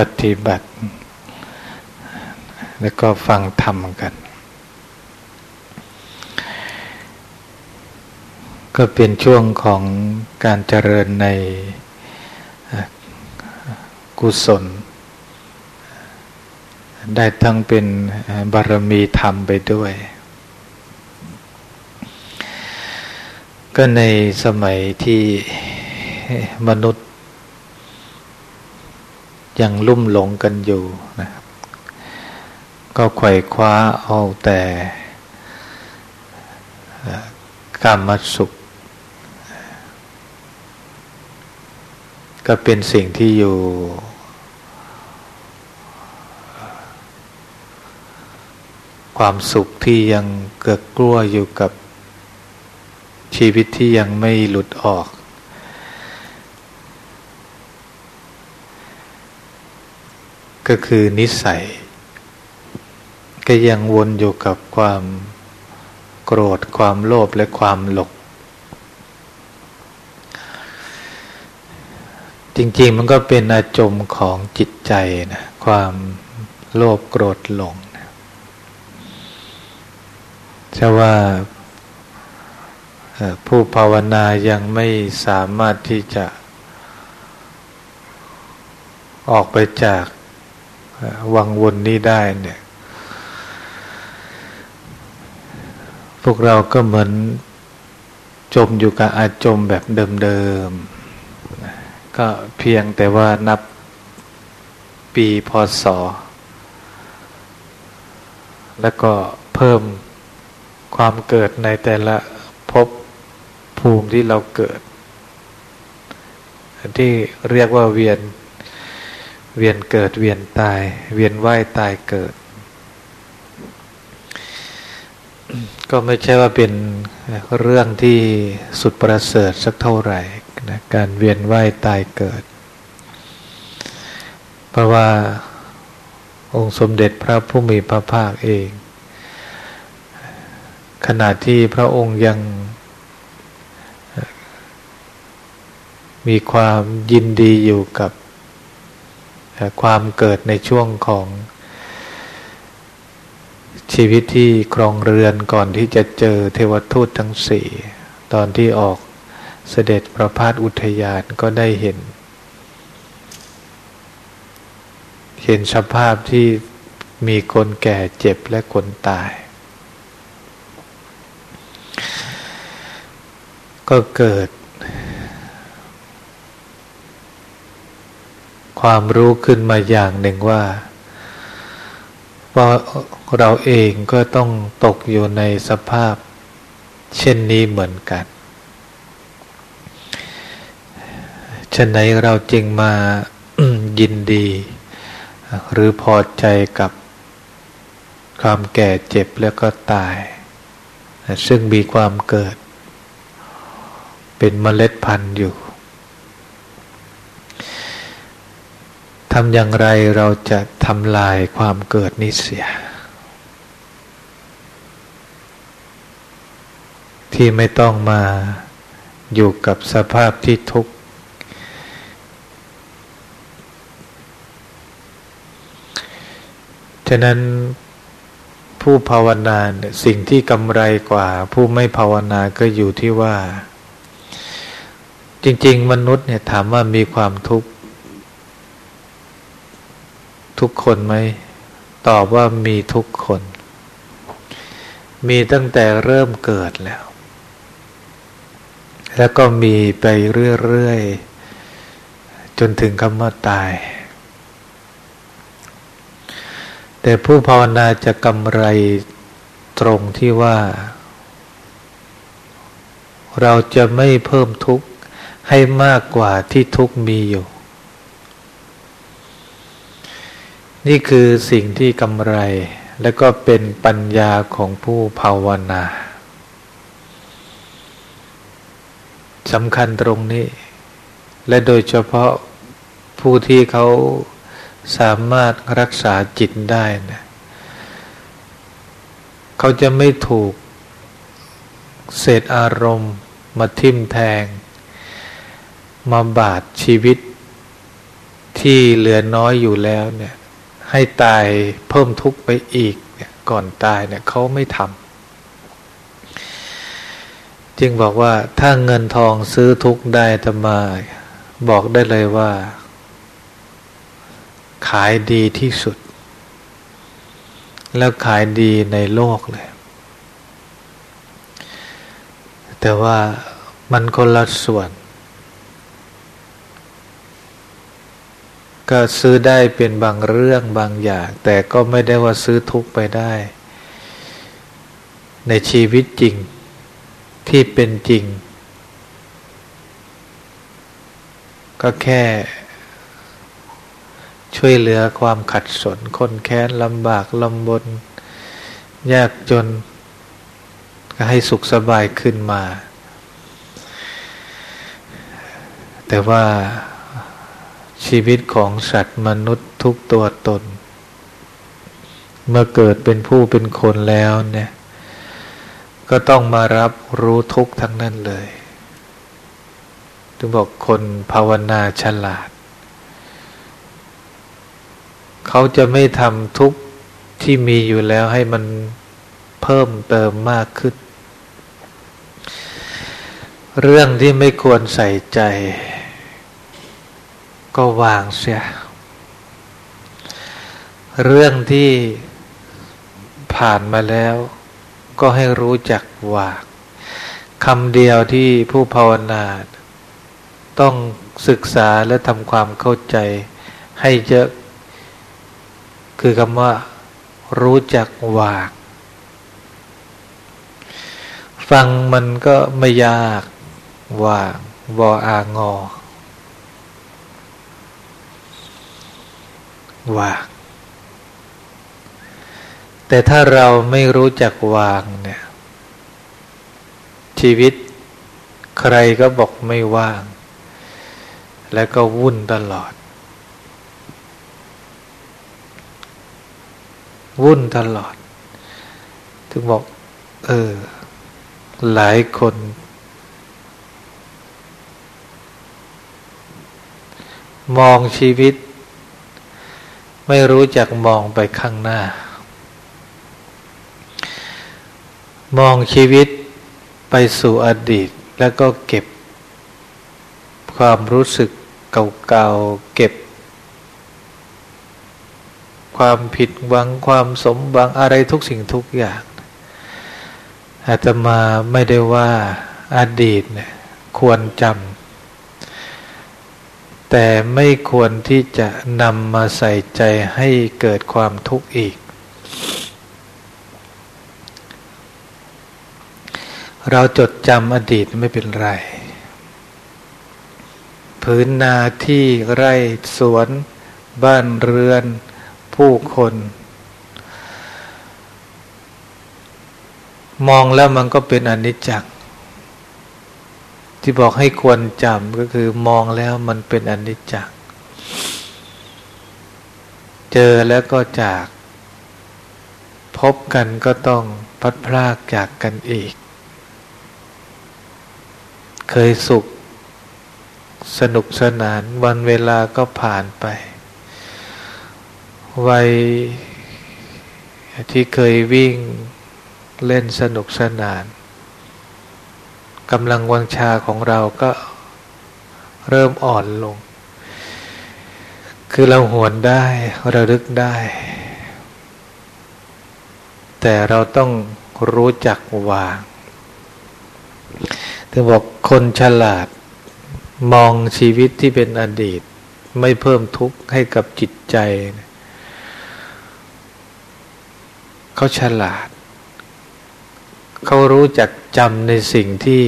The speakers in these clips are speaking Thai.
ปฏิบัติ แล้วก็ฟังธรรมกัน ก็เป็นช่วงของการเจริญในกุศล ได้ทั้งเป็นบารมีธรรมไปด้วย ก็ในสมัยที่มนุษย์ ยังลุ่มหลงกันอยู่นะครับ ก็ไขว่คว้าเอาแต่กรรมสุข ก็เป็นสิ่งที่อยู่ ความสุขที่ยังเกิดกลัวอยู่กับชีวิตที่ยังไม่หลุดออก ก็คือนิสัย ก็ยังวนอยู่กับความโกรธความโลภและความหลงจริงๆมันก็เป็นอาจมของจิตใจนะความโลภโกรธหลงนะแต่ว่าผู้ภาวนายังไม่สามารถที่จะออกไปจาก วังวนนี้ได้เนี่ย พวกเราก็เหมือนจมอยู่กับอาจมแบบเดิมๆ ก็เพียงแต่ว่านับปีพศ แล้วก็เพิ่มความเกิดในแต่ละภพภูมิที่เราเกิด ที่เรียกว่าเวียน เวียนเกิดเวียนตาย เวียนว่ายตายเกิด ก็ไม่ใช่ว่าเป็นเรื่องที่สุดประเสริฐสักเท่าไหร่นะการเวียนว่ายตายเกิด เพราะว่าองค์สมเด็จพระผู้มีพระภาคเอง ขณะที่พระองค์ยังมีความยินดีอยู่กับ ความเกิดในช่วงของชีวิตที่ครองเรือนก่อนที่จะเจอเทวทูตทั้งสี่ตอนที่ออกเสด็จประพาสอุทยานก็ได้เห็น เห็นสภาพที่มีคนแก่เจ็บและคนตาย ก็เกิด ความรู้ขึ้นมาอย่างหนึ่งว่าว่าเราเองก็ต้องตกอยู่ในสภาพ เช่นนี้เหมือนกันฉะนั้นเราจึงมายินดี หรือพอใจกับความแก่เจ็บแล้วก็ตาย ซึ่งมีความเกิด เป็นเมล็ดพันธุ์อยู่ำอย่างไรเราจะทำลายความเกิดนี้เสีย ที่ไม่ต้องมาอยู่กับสภาพที่ทุกข์ ฉะนั้นผู้ภาวนาสิ่งที่กำไรกว่า ผู้ไม่ภาวนาก็อยู่ที่ว่า จริง ๆ มนุษย์เนี่ยถามว่ามีความทุกข์ ทุกคนไหม ตอบว่ามีทุกคน มีตั้งแต่เริ่มเกิดแล้ว แล้วก็มีไปเรื่อยๆ จนถึงคำว่าตาย แต่ผู้ภาวนาจะกำไรตรงที่ว่า เราจะไม่เพิ่มทุกข์ให้มากกว่าที่ทุกข์มีอยู่ นี่คือสิ่งที่กำไร และก็เป็นปัญญาของผู้ภาวนาสำคัญตรงนี้ และโดยเฉพาะผู้ที่เขาสามารถรักษาจิตได้นะเขาจะไม่ถูกเศษอารมณ์มาทิ่มแทง มาบาดชีวิตที่เหลือน้อยอยู่แล้วเนี่ย ให้ตายเพิ่มทุกข์ไปอีกเนี่ยก่อนตายเนี่ยเขาไม่ทำจึงบอกว่าถ้าเงินทองซื้อทุกข์ได้ทำไมบอกได้เลยว่า ขายดีที่สุด แล้วขายดีในโลกเลย แต่ว่ามันคนละส่วน ก็ซื้อได้เป็นบางเรื่องบางอย่าง แต่ก็ไม่ได้ว่าซื้อทุกไปได้ ในชีวิตจริงที่เป็นจริง ก็แค่ ช่วยเหลือความขัดสนคนแค้นลำบากลำบน ยากจน ก็ให้สุขสบายขึ้นมา แต่ว่า ชีวิตของสัตว์มนุษย์ทุกตัวตน เมื่อเกิดเป็นผู้เป็นคนแล้วเนี่ย ก็ต้องมารับรู้ทุกทั้งนั้นเลยถึงบอกคนภาวนาฉลาด เขาจะไม่ทำทุกที่มีอยู่แล้วให้มันเพิ่มเติมมากขึ้น เรื่องที่ไม่ควรใส่ใจ ก็วางเสีย เรื่องที่ผ่านมาแล้ว ก็ให้รู้จักวางคำเดียวที่ผู้ภาวนา ต้องศึกษาและทำความเข้าใจให้เยอะ คือคำว่า รู้จักวาง ฟังมันก็ไม่ยากวางวออางอ วาง แต่ถ้าเราไม่รู้จักวางเนี่ย ชีวิตใครก็บอกไม่ว่าง แล้วก็วุ่นตลอด วุ่นตลอด ถึงบอก เออ หลายคนมองชีวิต ไม่รู้จักมองไปข้างหน้า มองชีวิตไปสู่อดีต แล้วก็เก็บความรู้สึกเก่าๆ เก็บ ความผิดหวังความสมหวังอะไรทุกสิ่งทุกอย่างอาตมาไม่ได้ว่าอดีตเนี่ยควรจำ แต่ไม่ควรที่จะนำมาใส่ใจให้เกิดความทุกข์อีก เราจดจำอดีตไม่เป็นไร พื้นนาที่ไร่สวน บ้านเรือน ผู้คน มองแล้วมันก็เป็นอนิจจัง ที่บอกให้ควรจำก็คือมองแล้วมันเป็นอนิจจ์เจอแล้วก็จาก พบกันก็ต้องพัดพลากจากกันอีก เคยสุข สนุกสนานวันเวลาก็ผ่านไป วัยที่เคยวิ่งเล่นสนุกสนาน กำลังวังชาของเราก็เริ่มอ่อนลง คือเราหวนได้ระลึกได้ แต่เราต้องรู้จักวาง ถึงบอกคนฉลาดมองชีวิตที่เป็นอดีต ไม่เพิ่มทุกข์ให้กับจิตใจ เขาฉลาด เขารู้จัก จำในสิ่งที่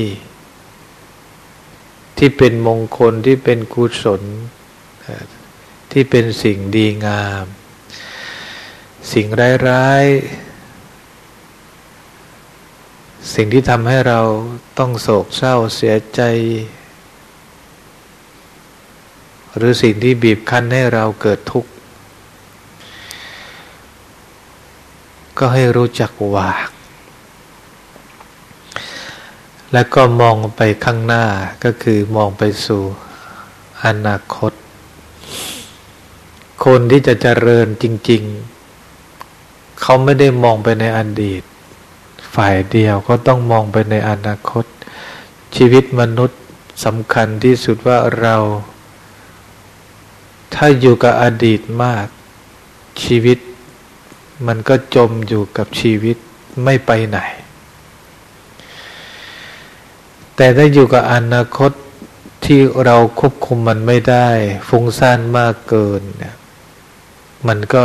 ที่เป็นมงคลที่เป็นกุศล ที่เป็นสิ่งดีงาม สิ่งร้ายๆ สิ่งที่ทำให้เราต้องโศกเศร้าเสียใจ หรือสิ่งที่บีบคั้นให้เราเกิดทุกข์ ก็ให้รู้จักวาง แล้วก็มองไปข้างหน้าก็คือมองไปสู่อนาคต คนที่จะเจริญจริง ๆ เขาไม่ได้มองไปในอดีต ฝ่ายเดียวก็ต้องมองไปในอนาคต ชีวิตมนุษย์สำคัญที่สุดว่าเรา ถ้าอยู่กับอดีตมาก ชีวิต มันก็จมอยู่กับชีวิตไม่ไปไหน แต่ถ้าอยู่กับอนาคตที่เราควบคุมมันไม่ได้ ฟุ้งซ่านมากเกินเนี่ยมันก็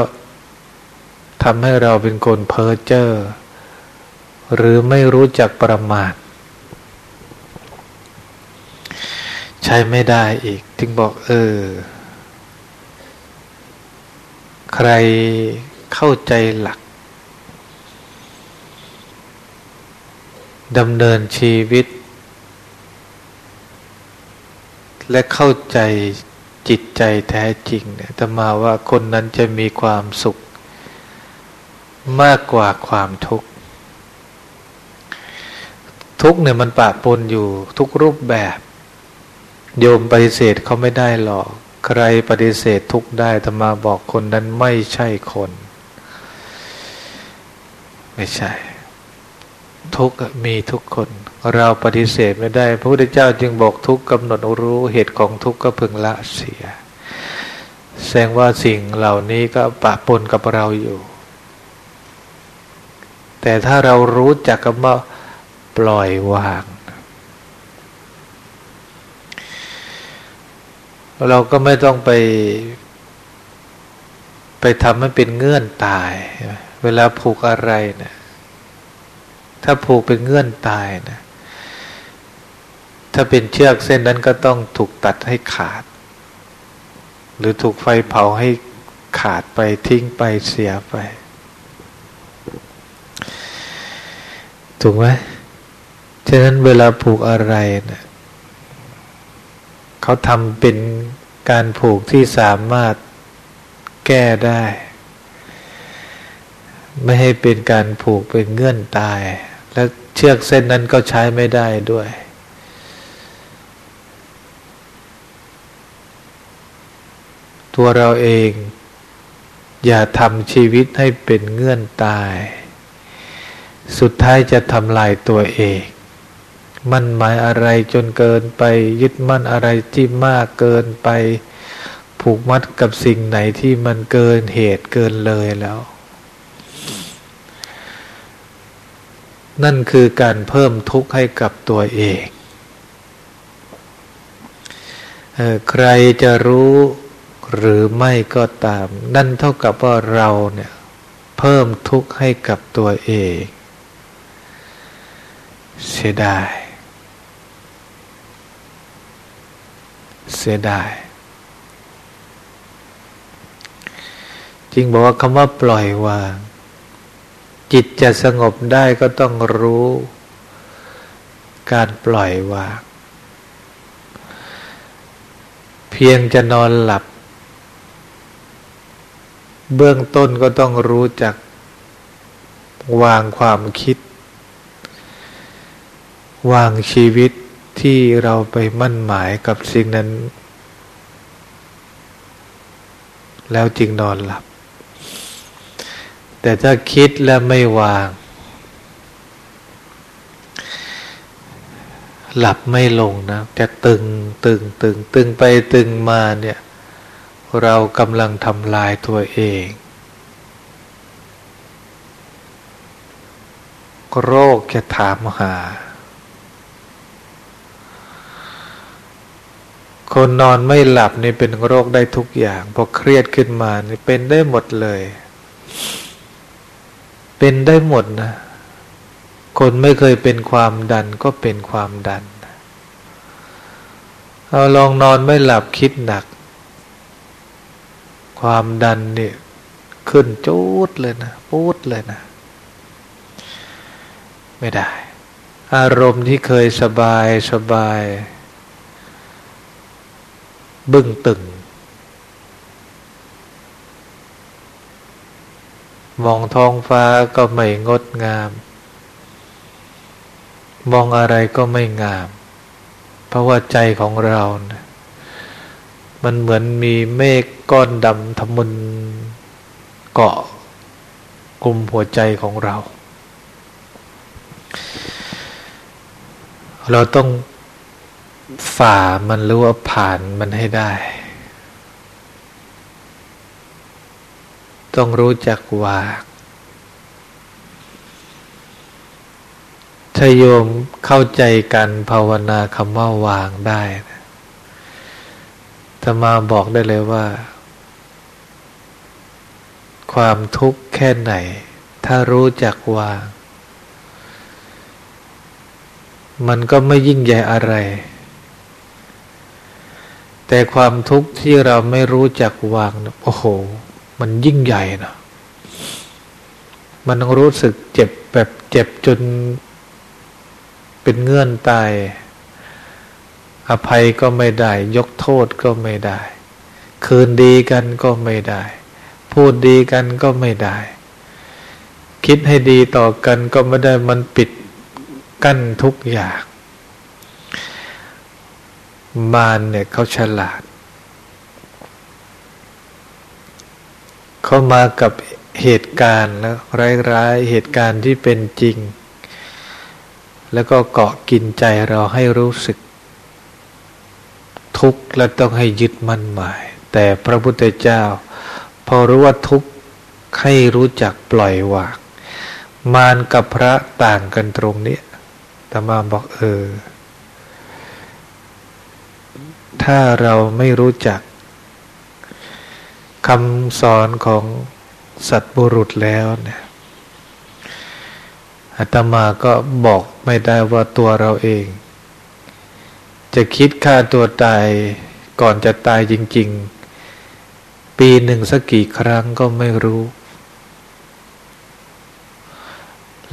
ทำให้เราเป็นคนเพ้อเจ้อหรือไม่รู้จักประมาท ใช้ไม่ได้อีกจึงบอกเออ ใครเข้าใจหลักดำเนินชีวิต และเข้าใจจิตใจแท้จริงเนี่ยแต่มาว่าคนนั้นจะมีความสุข มากกว่าความทุกข์ ทุกเนี่ยมันปะปนอยู่ทุกรูปแบบ โยมปฏิเสธเขาไม่ได้หรอก ใครปฏิเสธทุกได้ธรรมาบอกคนนั้นไม่ใช่คน ไม่ใช่ ทุกข์มีทุกคน เราปฏิเสธไม่ได้ พระพุทธเจ้าจึงบอกทุกกำหนดรู้เหตุของทุกข์ก็พึงละเสีย แสดงว่าสิ่งเหล่านี้ก็ปะปนกับเราอยู่ แต่ถ้าเรารู้จักคำว่าปล่อยวาง เราก็ไม่ต้องไป ไปทำให้เป็นเงื่อนตาย เวลาผูกอะไรเนะี่ยถ้าผูกเป็นเงื่อนตายนะ ถ้าเป็นเชือกเส้นนั้นก็ต้องถูกตัดให้ขาด หรือถูกไฟเผาให้ขาดไปทิ้งไปเสียไป ถูกไหมฉะนั้นเวลาผูกอะไรนะเขาทำเป็นการผูกที่สามารถแก้ได้ ไม่ให้เป็นการผูกเป็นเงื่อนตาย และเชือกเส้นนั้นก็ใช้ไม่ได้ด้วย ตัวเราเอง อย่าทำชีวิตให้เป็นเงื่อนตาย สุดท้ายจะทำลายตัวเอง มั่นหมายอะไรจนเกินไป ยึดมั่นอะไรที่มากเกินไป ผูกมัดกับสิ่งไหนที่มันเกินเหตุเกินเลยแล้ว นั่นคือการเพิ่มทุกข์ให้กับตัวเองเออใครจะรู้ หรือไม่ก็ตาม นั่นเท่ากับว่าเราเนี่ยเพิ่มทุกข์ให้กับตัวเอง เสียดาย เสียดาย จริงบอกว่าคำว่าปล่อยวาง จิตจะสงบได้ก็ต้องรู้ การปล่อยวาง เพียงจะนอนหลับ เบื้องต้นก็ต้องรู้จักวางความคิด วางชีวิตที่เราไปมั่นหมายกับสิ่งนั้น แล้วจึงนอนหลับ แต่ถ้าคิดแล้วไม่วาง หลับไม่ลงนะจะตึงตึงตึงตึงไปตึงมาเนี่ย เรากำลังทำลายตัวเอง โรคจะถามหา คนนอนไม่หลับนี่เป็นโรคได้ทุกอย่าง พอเครียดขึ้นมานี่เป็นได้หมดเลย เป็นได้หมดนะ คนไม่เคยเป็นความดันก็เป็นความดัน เอาลองนอนไม่หลับคิดหนัก ความดันเนี่ยขึ้นจูดเลยนะปูดเลยนะ ไม่ได้ อารมณ์ที่เคยสบายสบาย บึ้งตึง มองท้องฟ้าก็ไม่งดงาม มองอะไรก็ไม่งาม เพราะว่าใจของเรานะ มันเหมือนมีเมฆก้อนดำทำมุนเกาะกลุ่มหัวใจของเรา เราต้องฝ่ามันหรือว่าผ่านมันให้ได้ ต้องรู้จักวางถ้าโยมเข้าใจกันภาวนาคำว่าวางได้นะ จะมาบอกได้เลยว่า ความทุกข์แค่ไหน ถ้ารู้จักวาง มันก็ไม่ยิ่งใหญ่อะไร แต่ความทุกข์ที่เราไม่รู้จักวาง โอ้โห มันยิ่งใหญ่นะมันต้องรู้สึกเจ็บแบบเจ็บจนเป็นเงื่อนตาย อภัยก็ไม่ได้ ยกโทษก็ไม่ได้ คืนดีกันก็ไม่ได้ พูดดีกันก็ไม่ได้ คิดให้ดีต่อกันก็ไม่ได้มันปิดกั้นทุกอย่าง มารเนี่ยเขาฉลาด เขามากับเหตุการณ์แล้วร้ายๆเหตุการณ์ที่เป็นจริง แล้วก็เกาะกินใจเราให้รู้สึก ทุกข์และต้องให้ยึดมั่นหมาย แต่พระพุทธเจ้า พอรู้ว่าทุกข์ให้รู้จักปล่อยวางมารกับพระต่างกันตรงนี้ตมาบอกเออ ถ้าเราไม่รู้จักคำสอนของสัตบุรุษแล้วเนี่ยอาตมาก็บอกไม่ได้ว่าตัวเราเอง จะคิดฆ่าตัวตายก่อนจะตายจริง ๆ ปีหนึ่งสักกี่ครั้งก็ไม่รู้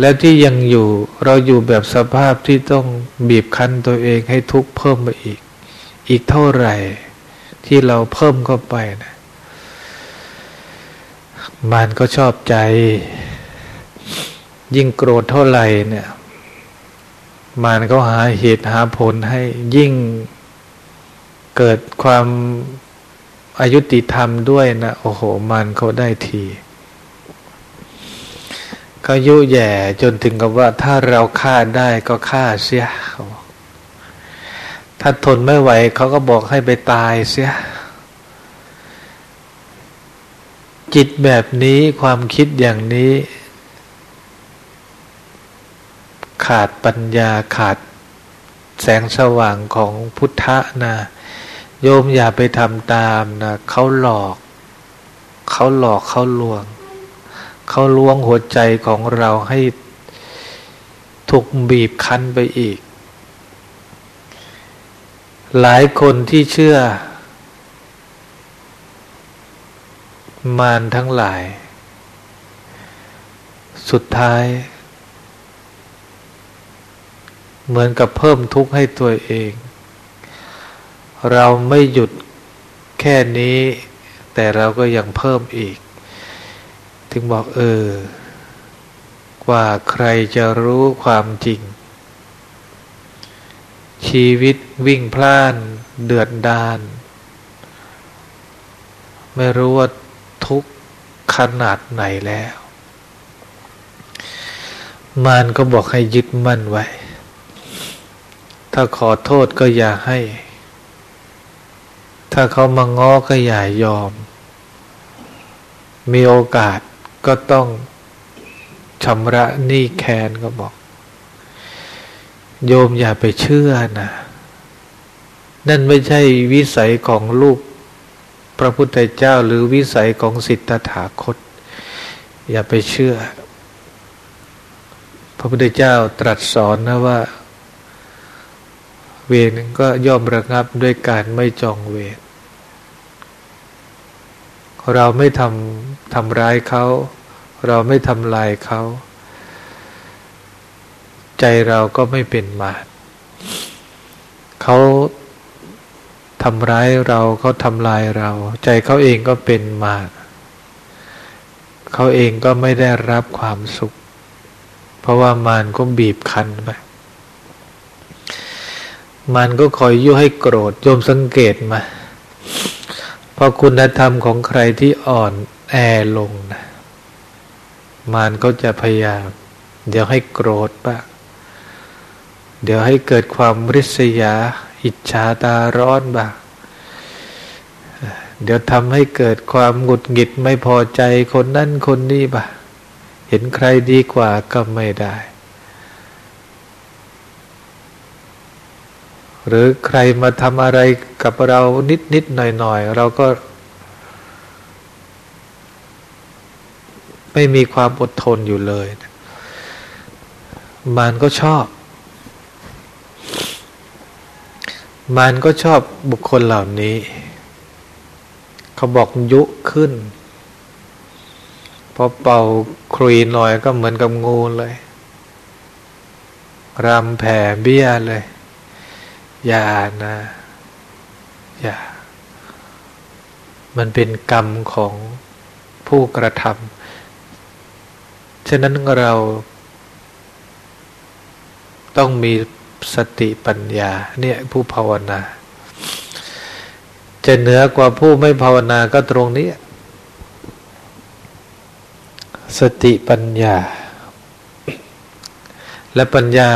และที่ยังอยู่เราอยู่แบบสภาพที่ต้องบีบคั้นตัวเองให้ทุกข์เพิ่มไปอีก อีกเท่าไหร่ที่เราเพิ่มเข้าไปนะมันก็ชอบใจ ยิ่งโกรธเท่าไหร่เนี่ย มันก็หาเหตุหาผลให้ยิ่งเกิดความอายุติธรรมด้วยนะโอ้โหมันเขาได้ทีเขายุแย่จนถึงกับว่าถ้าเราฆ่าได้ก็ฆ่าเสียเขาถ้าทนไม่ไหวเขาก็บอกให้ไปตายเสีย จิตแบบนี้ความคิดอย่างนี้ ขาดปัญญาขาดแสงสว่างของพุทธะนะโยมอย่าไปทำตามนะเขาหลอกเขาหลอกเขาลวง เขาลวงหัวใจของเราให้ถูกบีบคั้นไปอีก หลายคนที่เชื่อ มารทั้งหลาย สุดท้าย เหมือนกับเพิ่มทุกข์ให้ตัวเอง เราไม่หยุดแค่นี้ แต่เราก็ยังเพิ่มอีก ถึงบอกเออ กว่าใครจะรู้ความจริง ชีวิตวิ่งพล่านเดือดดาน ไม่รู้ว่าทุกขนาดไหนแล้วมานก็บอกให้ยึดมั่นไว้ ถ้าขอโทษก็อย่าให้ ถ้าเขามาง้อก็อย่ายอม มีโอกาสก็ต้องชำระหนี้แค้นก็บอก โยมอย่าไปเชื่อนะนั่นไม่ใช่วิสัยของลูกพระพุทธเจ้าหรือวิสัยของสิทธถาคต อย่าไปเชื่อ พระพุทธเจ้าตรัสสอนนะว่า เวรก็ย่อมระงับด้วยการไม่จองเวรเราไม่ทำทำร้ายเขา เราไม่ทำลายเขา ใจเราก็ไม่เป็นมารเขาทำร้ายเราเขาทำลายเรา ใจเขาเองก็เป็นมารเขาเองก็ไม่ได้รับความสุข เพราะว่ามารก็บีบคั้นไป มันก็คอยยุให้โกรธโยมสังเกตมาพอคุณธรรมของใครที่อ่อนแอลงนะมารก็จะพยายาม เดี๋ยวให้โกรธบ้างเดี๋ยวให้เกิดความริษยา อิจฉาตาร้อนบ้างเดี๋ยวทำให้เกิดความหงุดหงิดไม่พอใจคนนั่นคนนี้บ้างเห็นใครดีกว่าก็ไม่ได้ หรือใครมาทำอะไรกับเรานิดนิดหน่อยหน่อยเราก็ ไม่มีความอดทนอยู่เลย มันก็ชอบ มันก็ชอบบุคคลเหล่านี้ เขาบอกยุขึ้น พอเป่าครุยหน่อยก็เหมือนกับงูเลย รำแผ่เบี้ยเลย อย่านะอย่า มันเป็นกรรมของผู้กระทำฉะนั้นเราต้องมีสติปัญญา เนี่ยผู้ภาวนา จะเหนือกว่าผู้ไม่ภาวนาก็ตรงนี้ สติปัญญา และปัญญา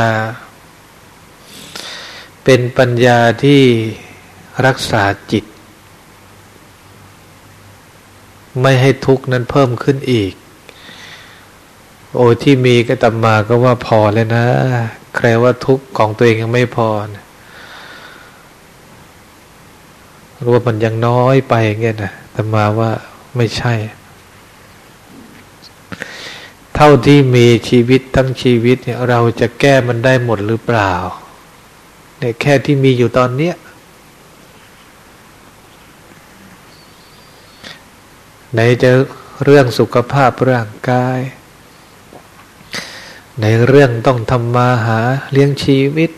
เป็นปัญญาที่รักษาจิต ไม่ให้ทุกข์นั้นเพิ่มขึ้นอีก โอ้ที่มีก็ตำมมาก็ว่าพอเลยนะใครว่าทุกข์ของตัวเองยังไม่พอนะรู้ว่ามันยังน้อยไปเงี้ยนะแต่มาว่าไม่ใช่ เท่าที่มีชีวิตทั้งชีวิตเนี่ยเราจะแก้มันได้หมดหรือเปล่า เนี่ยแค่ที่มีอยู่ตอนเนี้ยไหนจะเรื่องสุขภาพร่างกาย ในเรื่องต้องทำมาหาเลี้ยงชีวิต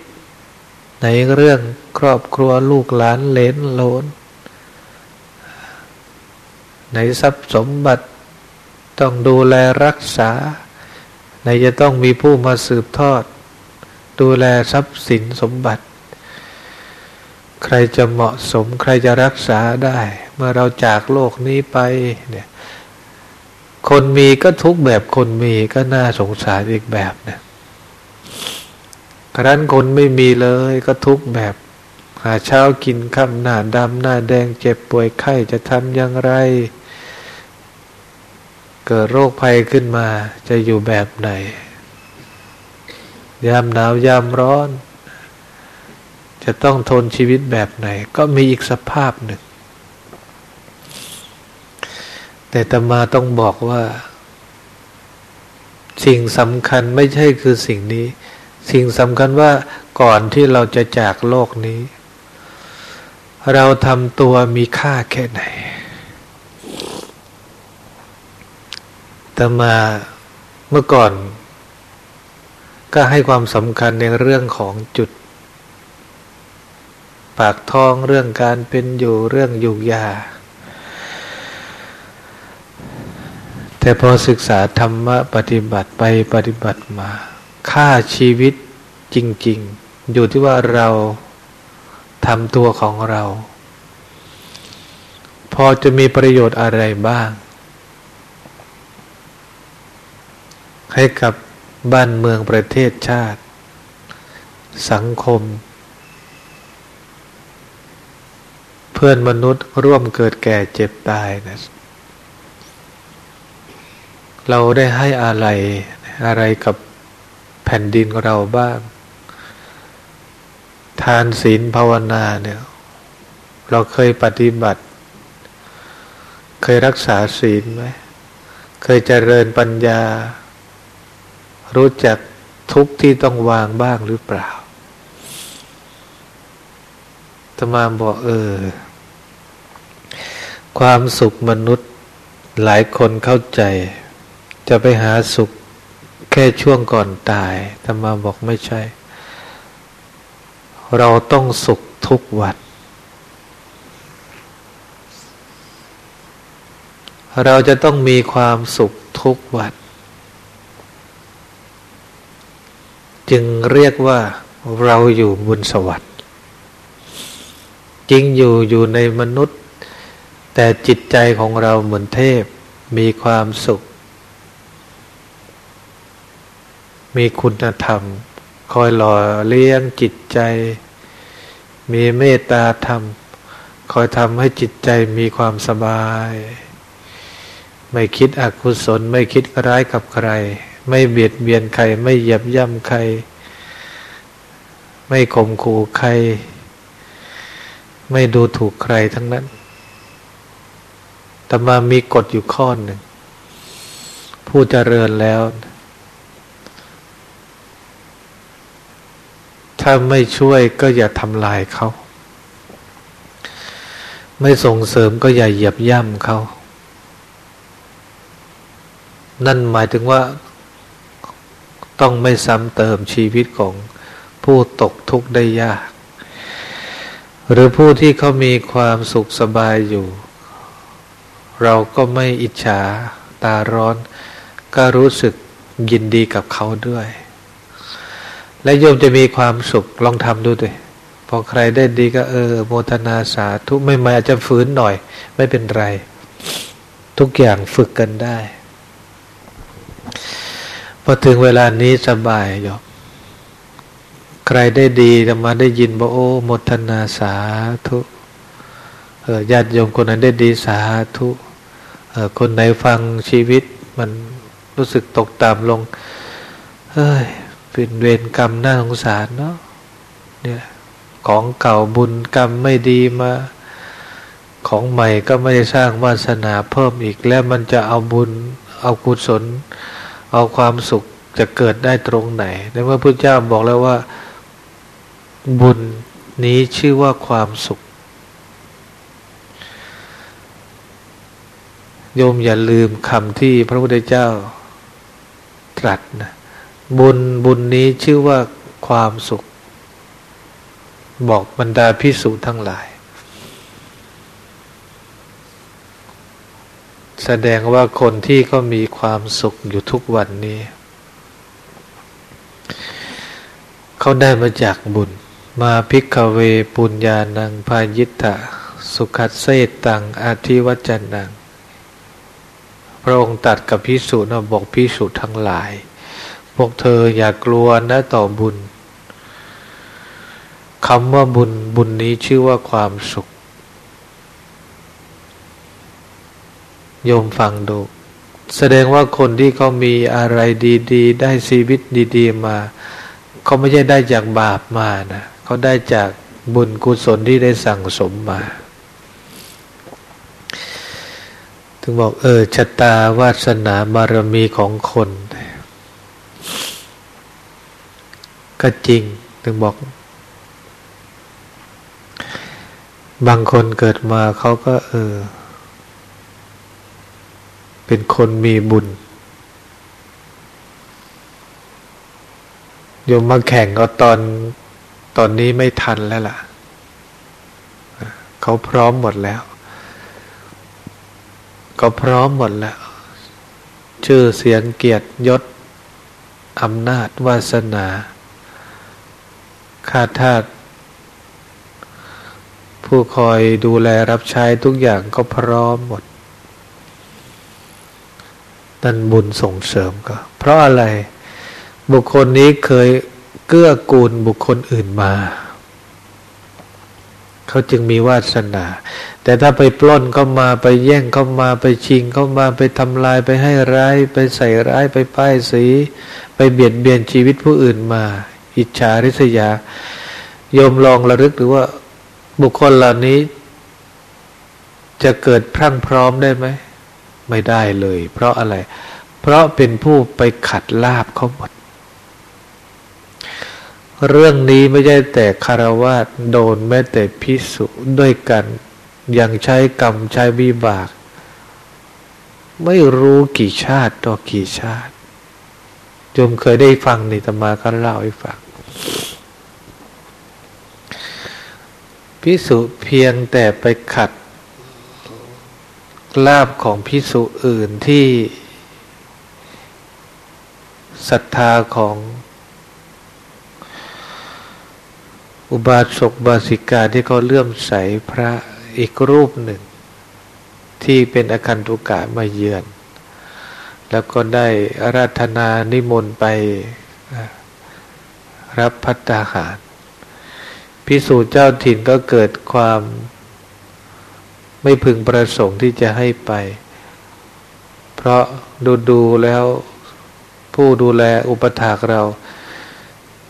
ในเรื่องครอบครัวลูกหลานเลนโลน ในทรัพย์สมบัติต้องดูแลรักษา ในจะต้องมีผู้มาสืบทอด ดูแลทรัพย์สินสมบัติ ใครจะเหมาะสม ใครจะรักษาได้ เมื่อเราจากโลกนี้ไปเนี่ยคนมีก็ทุกแบบคนมีก็น่าสงสารอีกแบบนะครั้นคนไม่มีเลยก็ทุกแบบ หาเช้ากินค่ำหน้าดำหน้าแดงเจ็บป่วยไข้จะทำอย่างไร เกิดโรคภัยขึ้นมาจะอยู่แบบไหน ยามหนาวยามร้อน จะต้องทนชีวิตแบบไหน ก็มีอีกสภาพหนึ่ง แต่ตมาต้องบอกว่า สิ่งสำคัญไม่ใช่คือสิ่งนี้ สิ่งสำคัญว่าก่อนที่เราจะจากโลกนี้ เราทำตัวมีค่าแค่ไหนตมาเมื่อก่อน ก็ให้ความสำคัญในเรื่องของจุดากท้องเรื่องการเป็นอยู่เรื่องอยู่ยา แต่พอศึกษาธรรมะปฏิบัติไปปฏิบัติมา ค่าชีวิตจริง ๆ อยู่ที่ว่าเราทำตัวของเรา พอจะมีประโยชน์อะไรบ้าง ให้กับบ้านเมืองประเทศชาติ สังคม เพื่อนมนุษย์ร่วมเกิดแก่เจ็บตายนะเราได้ให้อะไรอะไรกับแผ่นดินเราบ้าง ทานศีลภาวนาเนี่ย เราเคยปฏิบัติ เคยรักษาศีลไหมเคยเจริญปัญญา รู้จักทุกที่ต้องวางบ้างหรือเปล่าตมาบอกเออ ความสุขมนุษย์หลายคนเข้าใจ จะไปหาสุขแค่ช่วงก่อนตายธรรมาบอกไม่ใช่ เราต้องสุขทุกวัน เราจะต้องมีความสุขทุกวันจึงเรียกว่าเราอยู่บนสวรรค์จริงอยู่อยู่ในมนุษย์ แต่จิตใจของเราเหมือนเทพมีความสุข มีคุณธรรม คอยหล่อเลี้ยงจิตใจ มีเมตตาธรรม คอยทำให้จิตใจมีความสบาย ไม่คิดอกุศลไม่คิดร้ายกับใคร ไม่เบียดเบียนใคร ไม่เหยียบย่ำใคร ไม่ข่มขู่ใคร ไม่ดูถูกใครทั้งนั้น แต่มามีกฎอยู่ข้อหนึ่ง ผู้เจริญแล้ว ถ้าไม่ช่วยก็อย่าทำลายเขา ไม่ส่งเสริมก็อย่าเหยียบย่ำเขา นั่นหมายถึงว่า ต้องไม่ซ้ำเติมชีวิตของผู้ตกทุกข์ได้ยาก หรือผู้ที่เขามีความสุขสบายอยู่ เราก็ไม่อิจฉาตาร้อน ก็รู้สึกยินดีกับเขาด้วย และโยมจะมีความสุขลองทำดูด้วยพอใครได้ดีก็เออ โมทนาสาธุไม่มาอาจจะฝืนหน่อย ไม่เป็นไร ทุกอย่างฝึกกันได้ พอถึงเวลานี้สบายโยมใครได้ดีจะมาได้ยินบอกโอ้โมทนาสาธุเออญาติโยมคนนั้นได้ดีสาธุ คนไหนฟังชีวิตมันรู้สึกตกต่ำลง เฮ้ย เป็นเวรกรรมน่าสงสารเนาะ เนี่ย ของเก่าบุญกรรมไม่ดีมา ของใหม่ก็ไม่ได้สร้างวาสนาเพิ่มอีก แล้วมันจะเอาบุญ เอากุศล เอาความสุขจะเกิดได้ตรงไหน ในเมื่อพระเจ้าบอกแล้วว่า บุญนี้ชื่อว่าความสุข โยมอย่าลืมคำที่พระพุทธเจ้าตรัสนะบุญบุญนี้ชื่อว่าความสุข บอกบรรดาพิสูจทั้งหลาย แสดงว่าคนที่ก็มีความสุขอยู่ทุกวันนี้ เขาได้มาจากบุญ มาพิกเวปุญญาณังพายิตะสุขัดเซตังอาทิวัจนัง พระองค์ตัดกับพิสุนะบอกพิสุทั้งหลาย พวกเธออย่ากลัวนะต่อบุญคำว่าบุญบุญนี้ชื่อว่าความสุข โยมฟังดู แสดงว่าคนที่เขามีอะไรดี ๆ ได้ชีวิตดี ๆ มา เขาไม่ใช่ได้จากบาปมานะเขาได้จากบุญกุศลที่ได้สั่งสมมา ถึงบอกเออชะตาวาสนาบารมีของคน ก็จริง ถึงบอก บางคนเกิดมาเขาก็ เออ เป็นคนมีบุญโยมมาแข่งก็ตอนตอนนี้ไม่ทันแล้วล่ะ เขาพร้อมหมดแล้ว ก็พร้อมหมดแล้ว ชื่อเสียงเกียรติยศอำนาจวาสนาข้าทาสผู้คอยดูแลรับใช้ทุกอย่างก็พร้อมหมดนั่นบุญส่งเสริมก็ เพราะอะไร บุคคลนี้เคยเกื้อกูลบุคคลอื่นมา เขาจึงมีวาสนา แต่ถ้าไปปล้นเข้ามาไปแย่งเข้ามาไปชิงเข้ามาไปทำลายไปให้ร้าย ไปใส่ร้ายไปป้ายสี ไปเบียดเบียนชีวิตผู้อื่นมา อิจฉาริษยาโยมลองระลึกหรือว่า บุคคลเหล่านี้ จะเกิดพรั่งพร้อมได้ไหม ไม่ได้เลย เพราะอะไร เพราะเป็นผู้ไปขัดลาบเขาหมดเรื่องนี้ไม่ใช่แต่คารวะโดนแม้แต่พิสุด้วยกัน ยังใช้กรรมใช้วิบาก ไม่รู้กี่ชาติต่อกี่ชาติจมเคยได้ฟังในตมาเขาเล่าให้ฟังพิสุเพียงแต่ไปขัดลาบของพิสุอื่นที่ศรัทธาของอุบาสกบาสิกาที่เขาเลื่อมใสพระ อีกรูปหนึ่ง ที่เป็นอคันตุกะมาเยือน แล้วก็ได้อราธนานิมนต์ไปรับพัตตาหาร พิสูจน์เจ้าถิ่นก็เกิดความไม่พึงประสงค์ที่จะให้ไป เพราะดูดูแล้วผู้ดูแลอุปถากเรา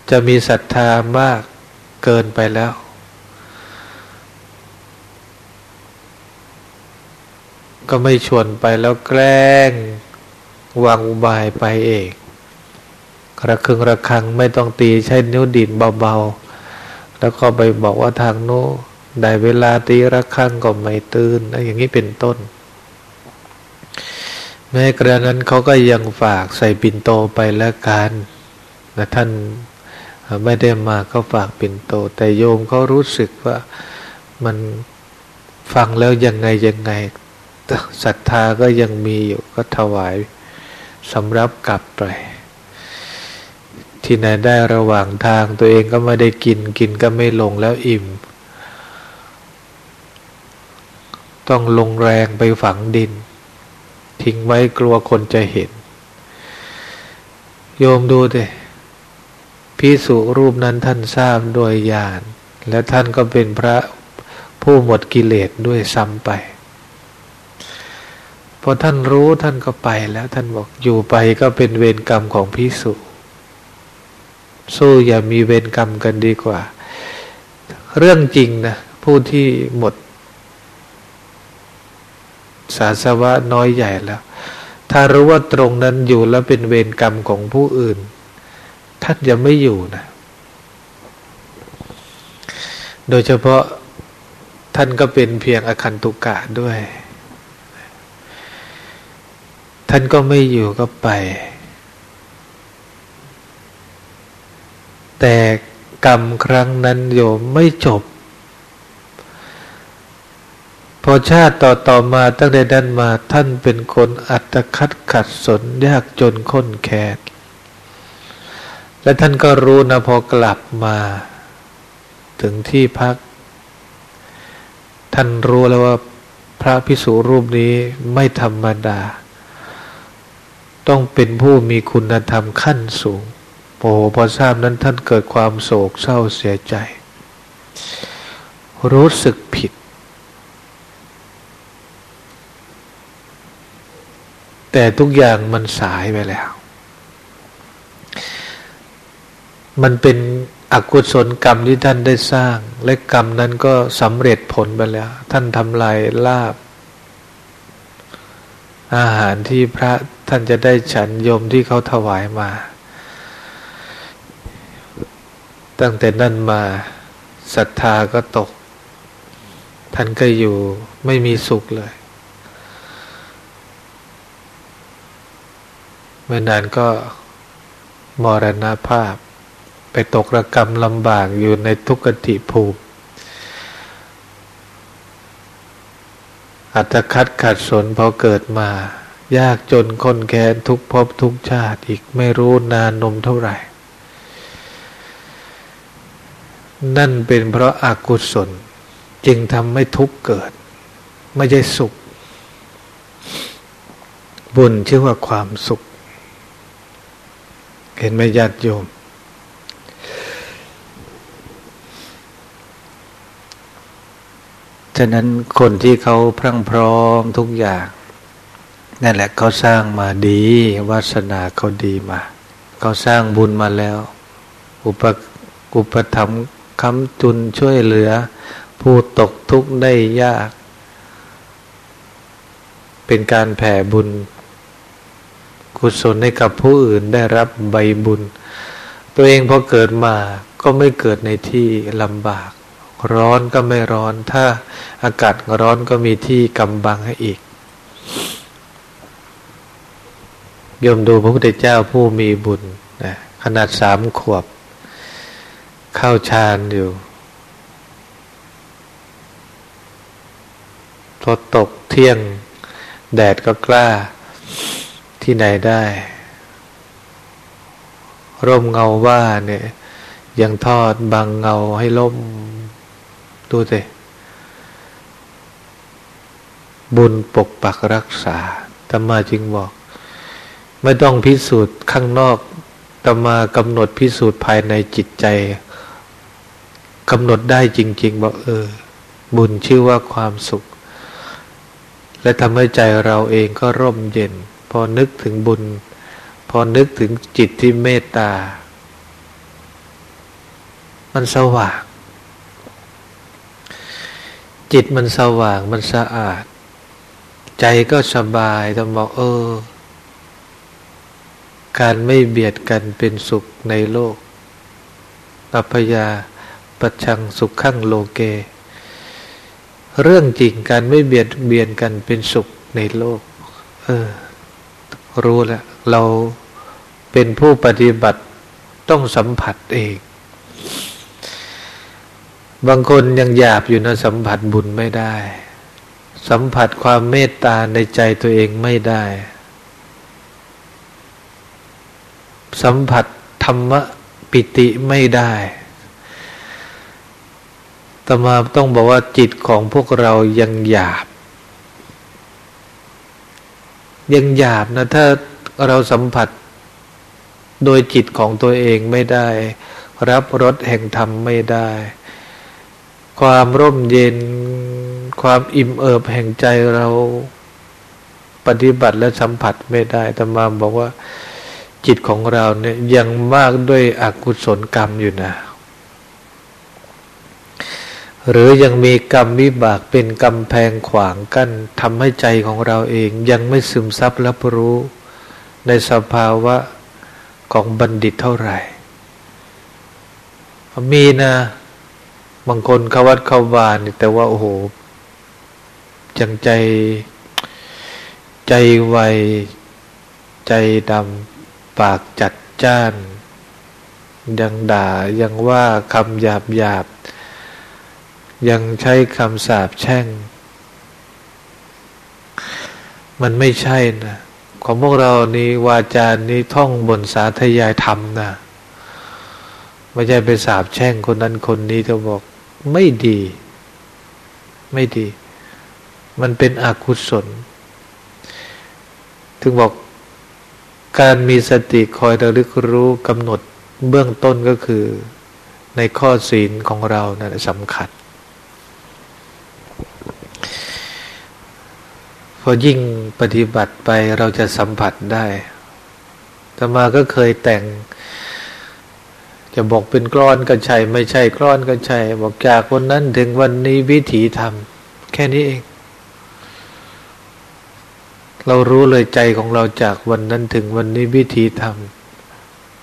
จะมีศรัทธามากเกินไปแล้ว ก็ไม่ชวนไปแล้วแกล้ง วางอุบายไปเองระคึงระคังไม่ต้องตีใช้นิ้วดินเบาๆ แล้วก็ไปบอกว่าทางโน้ได้เวลาตีระฆังก็ไม่ตื่นอย่างนี้เป็นต้น แม้กระนั้นเขาก็ยังฝากใส่ปิ่นโตไปแล้วกันนะท่านไม่ได้มาก็ฝากปิ่นโต แต่โยมเขารู้สึกว่ามันฟังแล้วยังไงยังไง ศรัทธาก็ยังมีอยู่ก็ถวายสำรับกลับไป ที่ไหนได้ระหว่างทางตัวเองก็ไม่ได้กินกินก็ไม่ลงแล้วอิ่ม ต้องลงแรงไปฝังดิน ทิ้งไว้กลัวคนจะเห็น โยมดูเถพิสุรูปนั้นท่านทราบโดยญาณและท่านก็เป็นพระผู้หมดกิเลสด้วยซ้ำไป พอท่านรู้ท่านก็ไปแล้วท่านบอกอยู่ไปก็เป็นเวรกรรมของพิสุสู้อย่ามีเวรกรรมกันดีกว่า เรื่องจริงนะผู้ที่หมด สาสวะน้อยใหญ่แล้ว ถ้ารู้ว่าตรงนั้นอยู่แล้วเป็นเวรกรรมของผู้อื่น ท่านจะไม่อยู่นะ โดยเฉพาะท่านก็เป็นเพียงอคันตุกะด้วย ท่านก็ไม่อยู่ก็ไป แต่กรรมครั้งนั้นโยมไม่จบ พอชาติต่อต่อมาตั้งแต่นั้นมาท่านเป็นคนอัตคัดขัดสนยากจนข้นแค้นและท่านก็รู้นะพอกลับมา ถึงที่พัก ท่านรู้แล้วว่าพระพิสุรูปนี้ไม่ธรรมดา ต้องเป็นผู้มีคุณธรรมขั้นสูงโอ้พอทราบนั้นท่านเกิดความโศกเศร้าเสียใจ รู้สึกผิด แต่ทุกอย่างมันสายไปแล้ว มันเป็นอกุศลกรรมที่ท่านได้สร้าง และกรรมนั้นก็สำเร็จผลไปแล้ว ท่านทำลายลาบ อาหารที่พระ ท่านจะได้ฉันยมที่เขาถวายมา ตั้งแต่นั้นมาศรัทธาก็ตก ท่านก็อยู่ไม่มีสุขเลยเมื่อนานก็มรณาภาพ ไปตกระกรรมลำบากอยู่ในทุกขติภูมิอัตคัดขัดสนพอเกิดมา ยากจนคนแค้นทุกภพทุกชาติอีกไม่รู้นานนมเท่าไหร่ นั่นเป็นเพราะอากุศล จึงทำให้ทุกเกิด ไม่ใช่สุข บุญชื่อว่าความสุข เห็นไหมญาติโยม ฉะนั้นคนที่เขาพรั่งพร้อมทุกอย่าง นั่นแหละเขาสร้างมาดีวาสนาเขาดีมาเขาสร้างบุญมาแล้ว อุปอุปธรรมคำจุนช่วยเหลือ ผู้ตกทุกข์ได้ยาก เป็นการแผ่บุญ กุศลให้กับผู้อื่นได้รับใบบุญ ตัวเองพอเกิดมาก็ไม่เกิดในที่ลำบาก ร้อนก็ไม่ร้อน ถ้าอากาศร้อนก็มีที่กำบังให้อีก ยมดูพระพุทธเจ้าผู้มีบุญนะขนาดสามขวบ เข้าฌานอยู่พอตกเที่ยงแดดก็กล้าที่ไหนได้ ร่มเงาว่าเนี่ย ยังทอดบางเงาให้ล่ม ดูสิบุญปกปักรักษาธรรมาจึงบอก ไม่ต้องพิสูจน์ข้างนอกธรรมากำหนดพิสูจน์ภายในจิตใจกำหนดได้จริง ๆ บอกเออ บุญชื่อว่าความสุข และทำให้ใจเราเองก็ร่มเย็น พอนึกถึงบุญ พอนึกถึงจิตที่เมตตา มันสว่าง จิตมันสว่างมันสะอาด ใจก็สบายต้องบอกเออ การไม่เบียดกันเป็นสุขในโลก อัพยาปัชังสุขขั้งโลเก เรื่องจริงการไม่เบียดเบียนกันเป็นสุขในโลก เออ รู้แล้วเราเป็นผู้ปฏิบัติต้องสัมผัสเอง บางคนยังหยาบอยู่นะสัมผัสบุญไม่ได้ สัมผัสความเมตตาในใจตัวเองไม่ได้ สัมผัสธรรมปิติไม่ได้ตมาต้องบอกว่าจิตของพวกเรายังหยาบ ยังหยาบนะ ถ้าเราสัมผัสโดยจิตของตัวเองไม่ได้ รับรสแห่งธรรมไม่ได้ ความร่มเย็น ความอิ่มเอิบแห่งใจเราปฏิบัติและสัมผัสไม่ได้ตมาบอกว่า จิตของเราเนี่ยยังมากด้วยอกุศลกรรมอยู่นะ หรือยังมีกรรมวิบากเป็นกำแพงขวางกั้นทำให้ใจของเราเองยังไม่ซึมซับรับรู้ในสภาวะของบัณฑิตเท่าไหร่ มีนะบางคนเขาวัดเขาบานแต่ว่าโอ้โหจังใจ ใจไวใจดำ ปากจัดจ้าน ยังด่ายังว่าคำหยาบหยาบ ยังใช้คำสาปแช่ง มันไม่ใช่นะของพวกเรานี่วาจานี้ท่องบนสาธยายธรรมนะไม่ใช่ไปสาบแช่งคนนั้นคนนี้จะบอกไม่ดี ไม่ดี มันเป็นอกุศล ถึงบอก การมีสติคอยระลึกรู้กำหนดเบื้องต้นก็คือ ในข้อศีลของเรานะ่ะสำคัญ พอยิ่งปฏิบัติไปเราจะสัมผัสได้ตมาก็เคยแต่ง จะบอกเป็นกรอนก็ใช่ไม่ใช่กรอนก็ใช่บอกจากวันนั้นถึงวันนี้วิถีทำแค่นี้เอง เรารู้เลยใจของเราจากวันนั้นถึงวันนี้วิถีท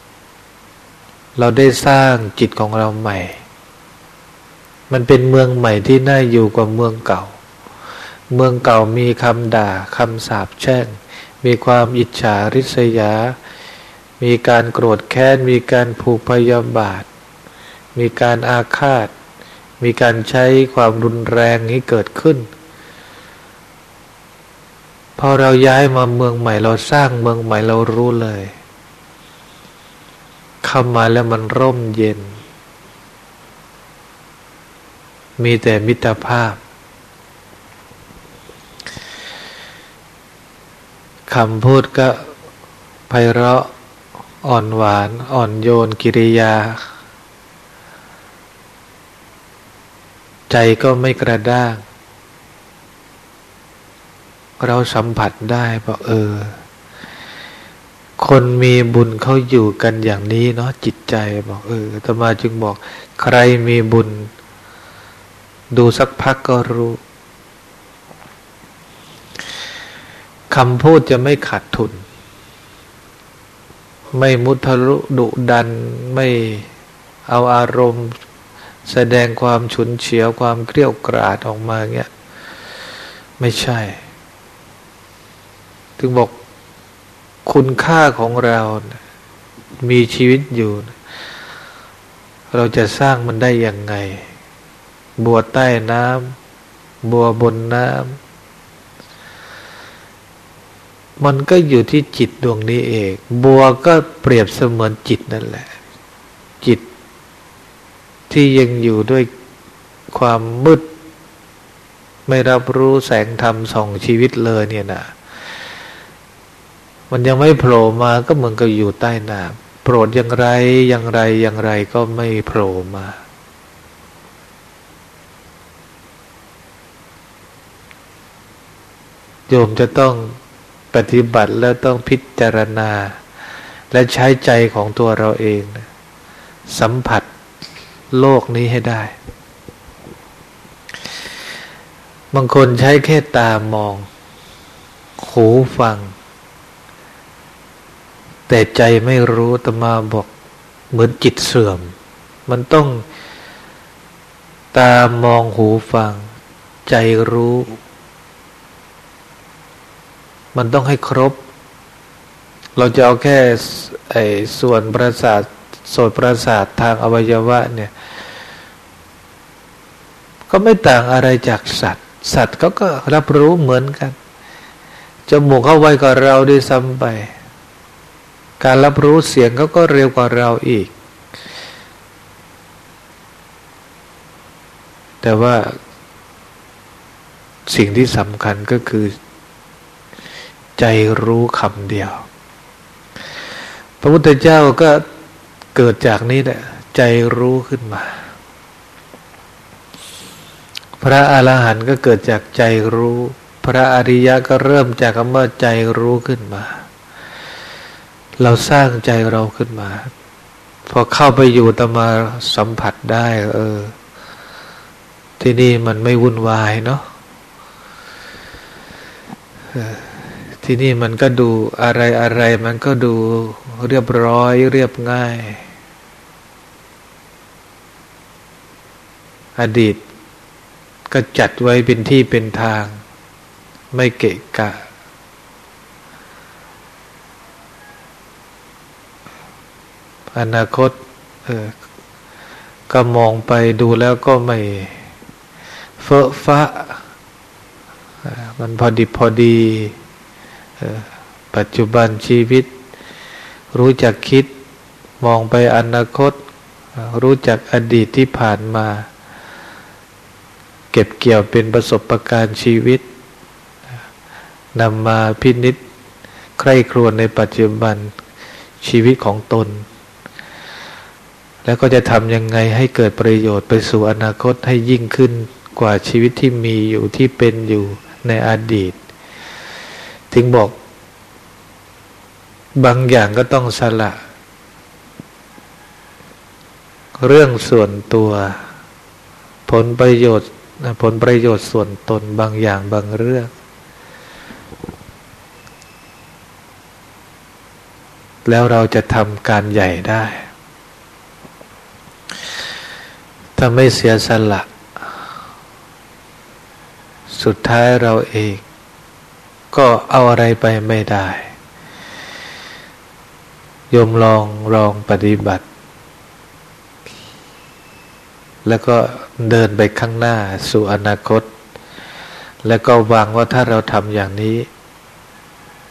ำเราได้สร้างจิตของเราใหม่ มันเป็นเมืองใหม่ที่น่าอยู่กว่าเมืองเก่า เมืองเก่ามีคำด่าคำสาปแช่ง มีความอิจฉาริษยา มีการโกรธแค้น มีการผูกพยาบาท มีการอาฆาต มีการใช้ความรุนแรงนี้เกิดขึ้น พอเราย้ายมาเมืองใหม่เราสร้างเมืองใหม่เรารู้เลยเข้ามาแล้วมันร่มเย็น มีแต่มิตรภาพคำพูดก็ไพเราะอ่อนหวาน อ่อนโยนกิริยา ใจก็ไม่กระด้าง เราสัมผัสได้บอกเออ คนมีบุญเขาอยู่กันอย่างนี้เนาะจิตใจบอกเออตมาจึงบอก ใครมีบุญ ดูสักพักก็รู้คำพูดจะไม่ขาดทุน ไม่มุทะลุดุดันไม่เอาอารมณ์ แสดงความฉุนเฉียวความเกลี้ยวกราดออกมาเงี้ย ไม่ใช่ ถึงบอกคุณค่าของเรามีชีวิตอยู่เราจะสร้างมันได้อย่างไง บัวใต้น้ำบัวบนน้ำมันก็อยู่ที่จิตดวงนี้เอง บัวก็เปรียบเสมือนจิตนั่นแหละ จิต ที่ยังอยู่ด้วยความมืด ไม่รับรู้แสงธรรมส่องชีวิตเลยเนี่ยนะ มันยังไม่โผล่มาก็เหมือนกับอยู่ใต้น้ำโปรดอย่างไรอย่างไรอย่างไรก็ไม่โผล่มาโยมจะต้องปฏิบัติแล้วต้องพิจารณา และใช้ใจของตัวเราเอง สัมผัสโลกนี้ให้ได้ บางคนใช้แค่ตามอง หูฟัง แต่ใจไม่รู้ตมาบอกเหมือนจิตเสื่อม มันต้องตามองหูฟัง ใจรู้ มันต้องให้ครบ เราจะเอาแค่ไอ้ส่วนประสาทโสตประสาททางอวัยวะเนี่ย ก็ไม่ต่างอะไรจากสัตว์ สัตว์เขาก็รับรู้เหมือนกันจมูกเขาไวกว่าเราด้วยซ้ำไป การรับรู้เสียงเขาก็เร็วกว่าเราอีก แต่ว่าสิ่งที่สำคัญก็คือ ใจรู้คำเดียว พระพุทธเจ้าก็เกิดจากนี้แหละใจรู้ขึ้นมา พระอรหันต์ก็เกิดจากใจรู้ พระอริยะก็เริ่มจากคำว่าใจรู้ขึ้นมา เราสร้างใจเราขึ้นมา พอเข้าไปอยู่ตมาสัมผัสได้ เออ ที่นี่มันไม่วุ่นวายเนาะที่นี่มันก็ดูอะไรอะไรมันก็ดูเรียบร้อยเรียบง่าย อดีตก็จัดไว้เป็นที่เป็นทาง ไม่เกะกะ อนาคตก็มองไปดูแล้วก็ไม่เฟอะฟ้ามันพอดีพอดี ปัจจุบันชีวิต รู้จักคิดมองไปอนาคต รู้จักอดีตที่ผ่านมา เก็บเกี่ยวเป็นประสบะการณ์ชีวิตนำมาพินิษใคร่ครวญในปัจจุบันชีวิตของตน แล้วก็จะทำยังไงให้เกิดประโยชน์ไปสู่อนาคตให้ยิ่งขึ้นกว่าชีวิตที่มีอยู่ที่เป็นอยู่ในอดีต ถึงบอก บางอย่างก็ต้องสละ เรื่องส่วนตัว ผลประโยชน์ผลประโยชน์ส่วนตนบางอย่างบางเรื่อง แล้วเราจะทำการใหญ่ได้ ถ้าไม่เสียสละ สุดท้ายเราเอง ก็เอาอะไรไปไม่ได้ ยมลองลองปฏิบัติ แล้วก็เดินไปข้างหน้าสู่อนาคต แล้วก็วางว่าถ้าเราทำอย่างนี้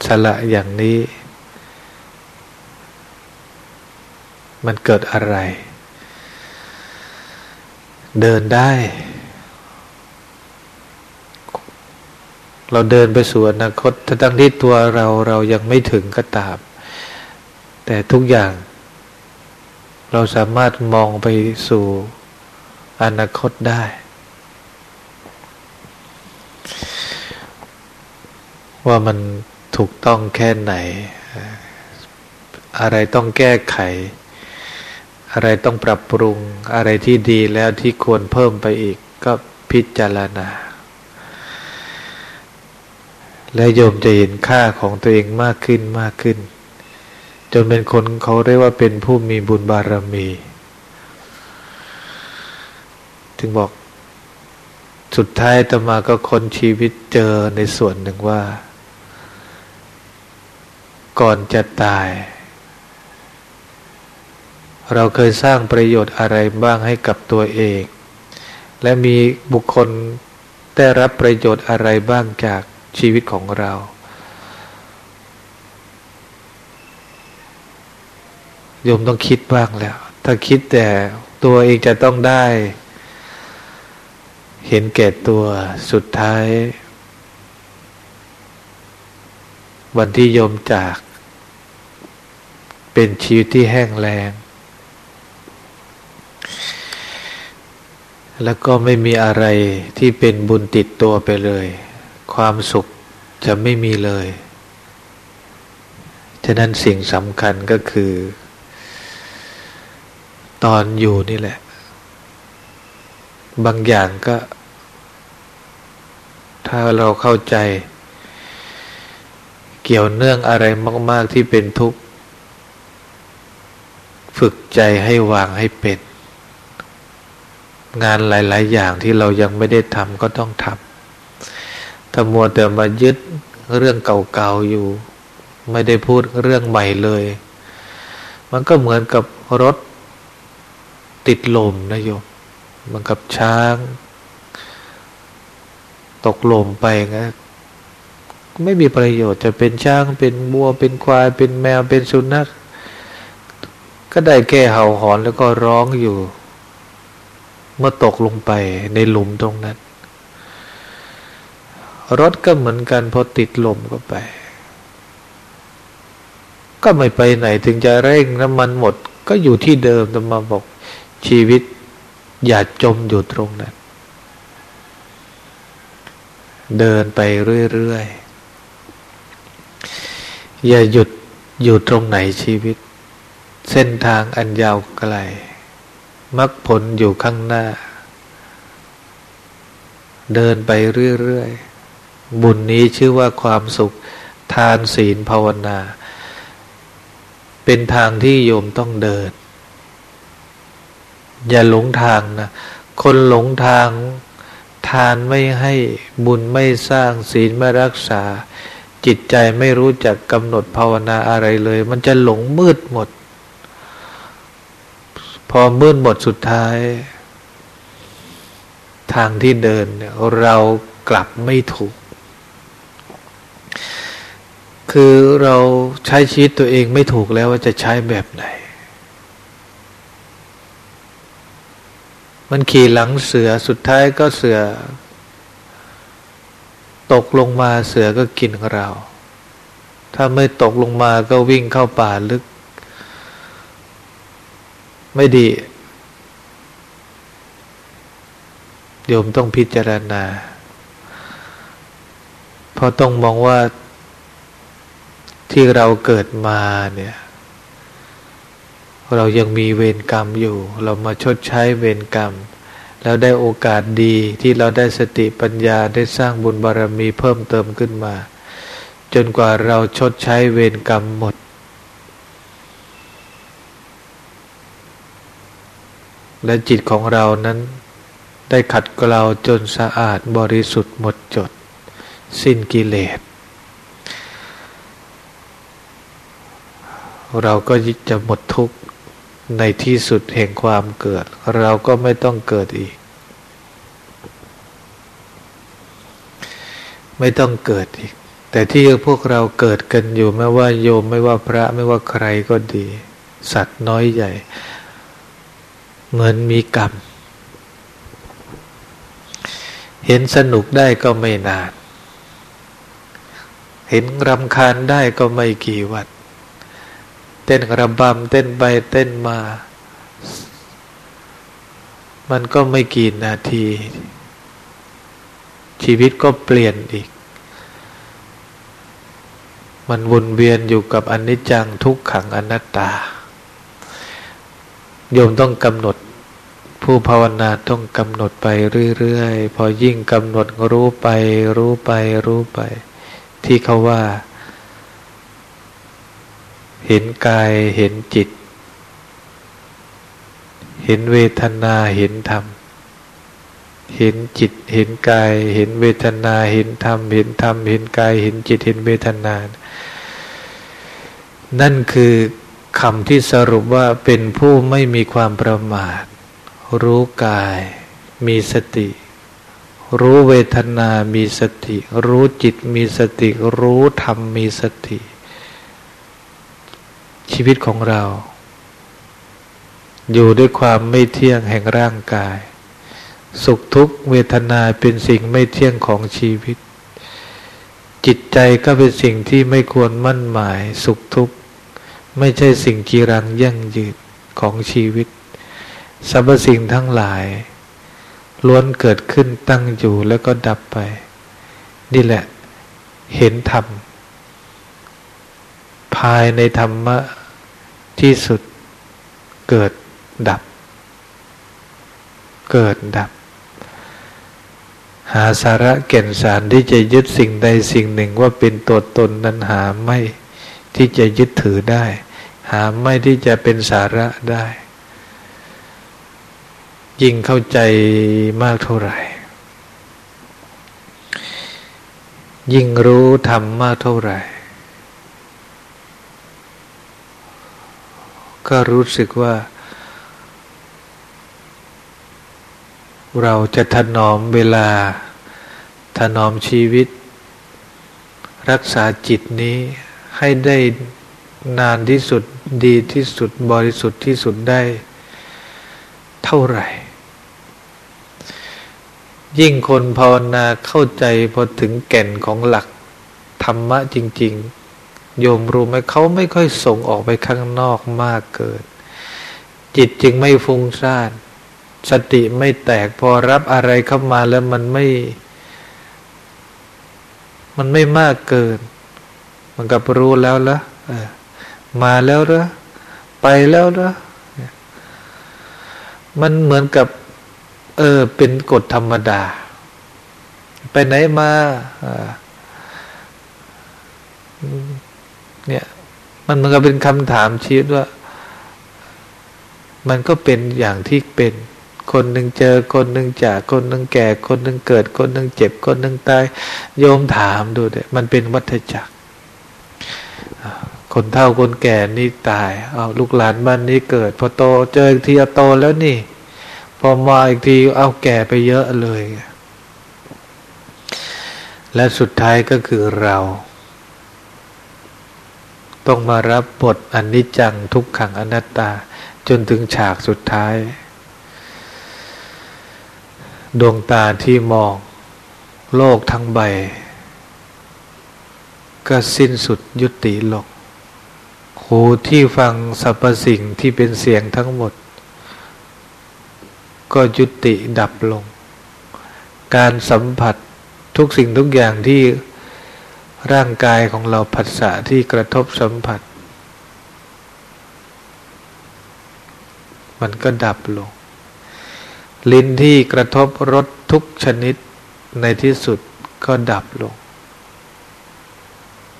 สละอย่างนี้ มันเกิดอะไร เดินได้ เราเดินไปสู่อนาคตทั้งที่ตัวเราเรายังไม่ถึงก็ตาม แต่ทุกอย่างเราสามารถมองไปสู่อนาคตได้ ว่ามันถูกต้องแค่ไหน อะไรต้องแก้ไข อะไรต้องปรับปรุง อะไรที่ดีแล้วที่ควรเพิ่มไปอีก ก็พิจารณา และโยมจะเห็นค่าของตัวเองมากขึ้นมากขึ้น จนเป็นคนเขาเรียกว่าเป็นผู้มีบุญบารมี ถึงบอกสุดท้ายตมาก็คนชีวิตเจอในส่วนหนึ่งว่า ก่อนจะตาย เราเคยสร้างประโยชน์อะไรบ้างให้กับตัวเอง และมีบุคคลได้รับประโยชน์อะไรบ้างจากชีวิตของเรา โยมต้องคิดบ้างแล้ว ถ้าคิดแต่ตัวเองจะต้องได้ เห็นแก่ตัวสุดท้าย วันที่โยมจาก เป็นชีวิตที่แห้งแรง แล้วก็ไม่มีอะไรที่เป็นบุญติดตัวไปเลย ความสุขจะไม่มีเลย ฉะนั้นสิ่งสำคัญก็คือ ตอนอยู่นี่แหละ บางอย่างก็ ถ้าเราเข้าใจ เกี่ยวเนื่องอะไรมาก ๆที่เป็นทุกข์ ฝึกใจให้วางให้เป็น งานหลาย ๆ อย่างที่เรายังไม่ได้ทำก็ต้องทำถ้ามัวแต่มายึดเรื่องเก่าๆอยู่ ไม่ได้พูดเรื่องใหม่เลย มันก็เหมือนกับรถติดลมนะโยมมันกับช้าง ตกลมไปนะไม่มีประโยชน์จะเป็นช้างเป็นบัวเป็นควายเป็นแมวเป็นสุนัขก็ได้แค่เห่าหอนแล้วก็ร้องอยู่ เมื่อตกลงไปในหลุมตรงนั้น รถก็เหมือนกันพอติดลมก็ไป ก็ไม่ไปไหนถึงจะเร่งน้ำมันหมด ก็อยู่ที่เดิมแต่มาบอกชีวิตอย่าจมอยู่ตรงนั้น เดินไปเรื่อยๆ อย่าหยุดอยู่ตรงไหนชีวิต เส้นทางอันยาวไกล มรรคผลอยู่ข้างหน้า เดินไปเรื่อยๆ บุญนี้ชื่อว่าความสุขทานศีลภาวนา เป็นทางที่โยมต้องเดิน อย่าหลงทางนะ คนหลงทางทานไม่ให้บุญไม่สร้างศีลไม่รักษา จิตใจไม่รู้จักกำหนดภาวนาอะไรเลย มันจะหลงมืดหมด พอมืดหมดสุดท้าย ทางที่เดินเนี่ยเรากลับไม่ถูก คือเราใช้ชีวิตตัวเองไม่ถูกแล้วว่าจะใช้แบบไหน มันขี่หลังเสือสุดท้ายก็เสือ ตกลงมาเสือก็กินเรา ถ้าไม่ตกลงมาก็วิ่งเข้าป่าลึก ไม่ดี โยมต้องพิจารณา เพราะต้องมองว่าที่เราเกิดมาเนี่ย เรายังมีเวรกรรมอยู่ เรามาชดใช้เวรกรรม แล้วได้โอกาสดีที่เราได้สติปัญญาได้สร้างบุญบารรมีเพิ่มเติมขึ้นมา จนกว่าเราชดใช้เวรกรรมหมด และจิตของเรานั้น ได้ขัดเกลาจนสะอาดบริสุทธิ์หมดจด สิ้นกิเลส เราก็จะหมดทุกข์ในที่สุดแห่งความเกิด เราก็ไม่ต้องเกิดอีก ไม่ต้องเกิดอีก แต่ที่พวกเราเกิดกันอยู่ไม่ว่าโยมไม่ว่าพระไม่ว่าใครก็ดี สัตว์น้อยใหญ่ เหมือนมีกรรม เห็นสนุกได้ก็ไม่นาน เห็นรำคาญได้ก็ไม่กี่วันเต้นระบำเต้นไปเต้นมา มันก็ไม่กี่นาที ชีวิตก็เปลี่ยนอีก มันวนเวียนอยู่กับอนิจจังทุกขังอนัตตา โยมต้องกำหนด ผู้ภาวนาต้องกำหนดไปเรื่อยๆ พอยิ่งกำหนดรู้ไปรู้ไปรู้ไป ที่เขาว่า เห็นกายเห็นจิต เห็นเวทนาเห็นธรรม เห็นจิตเห็นกาย เห็นเวทนาเห็นธรรม เห็นธรรม เห็นกาย เห็นจิตเห็นเวทนา นั่นคือ คำที่สรุปว่าเป็นผู้ไม่มีความประมาท รู้กาย มีสติ รู้เวทนา มีสติ รู้จิตมีสติ รู้ธรรมมีสติ ชีวิตของเรา อยู่ด้วยความไม่เที่ยงแห่งร่างกาย สุขทุกข์เวทนาเป็นสิ่งไม่เที่ยงของชีวิต จิตใจก็เป็นสิ่งที่ไม่ควรมั่นหมาย สุขทุกข ไม่ใช่สิ่งกีรังยั่งยืนของชีวิตสรรพสิ่งทั้งหลาย ล้วนเกิดขึ้นตั้งอยู่แล้วก็ดับไป นี่แหละ เห็นธรรม ภายในธรรมะที่สุดเกิดดับ เกิดดับ หาสาระเก่นสารที่จะยึดสิ่งใดสิ่งหนึ่งว่าเป็นตัวตนนั้นหาไม่ที่จะยึดถือได้ หาไม่ที่จะเป็นสาระได้ ยิ่งเข้าใจมากเท่าไหร่ ยิ่งรู้ธรรมมากเท่าไหร่ ก็รู้สึกว่า เราจะถนอมเวลา ถนอมชีวิต รักษาจิตนี้ให้ได้ นานที่สุดดีที่สุดบริสุทธิ์ที่สุดได้ เท่าไหร่ ยิ่งคนภาวนาเข้าใจพอถึงแก่นของหลักธรรมะจริง ๆ โยมรู้ไหมเขาไม่ค่อยส่งออกไปข้างนอกมากเกิน จิตจึงไม่ฟุ้งซ่านสติไม่แตกพอรับอะไรเข้ามาแล้วมันไม่ มันไม่มากเกิน มันกับรู้แล้วละ มาแล้วละไปแล้วละมันเหมือนกับ เออ เป็นกฎธรรมดา ไปไหนมาอ่าเนี่ย มันมันก็เป็นคำถามชี้ว่า มันก็เป็นอย่างที่เป็น คนหนึ่งเจอ คนหนึ่งจาก คนหนึ่งแก่ คนหนึ่งเกิด คนหนึ่งเจ็บ คนหนึ่งตาย โยมถามดูเด็มันเป็นวัฏจักร คนเฒ่าคนแก่นี่ตาย เอาลูกหลานบ้านนี้เกิด พอโตเจออีกทีโตแล้วนี่ พอมาอีกทีเอาแก่ไปเยอะเลย และสุดท้ายก็คือเรา ต้องมารับบทอนิจจังทุกขังอนัตตา จนถึงฉากสุดท้าย ดวงตาที่มอง โลกทั้งใบ ก็สิ้นสุดยุติลง หูที่ฟังสรรพสิ่งที่เป็นเสียงทั้งหมด ก็ยุติดับลง การสัมผัสทุกสิ่งทุกอย่างที่ร่างกายของเราผัสสะที่กระทบสัมผัส มันก็ดับลง ลิ้นที่กระทบรสทุกชนิดในที่สุดก็ดับลง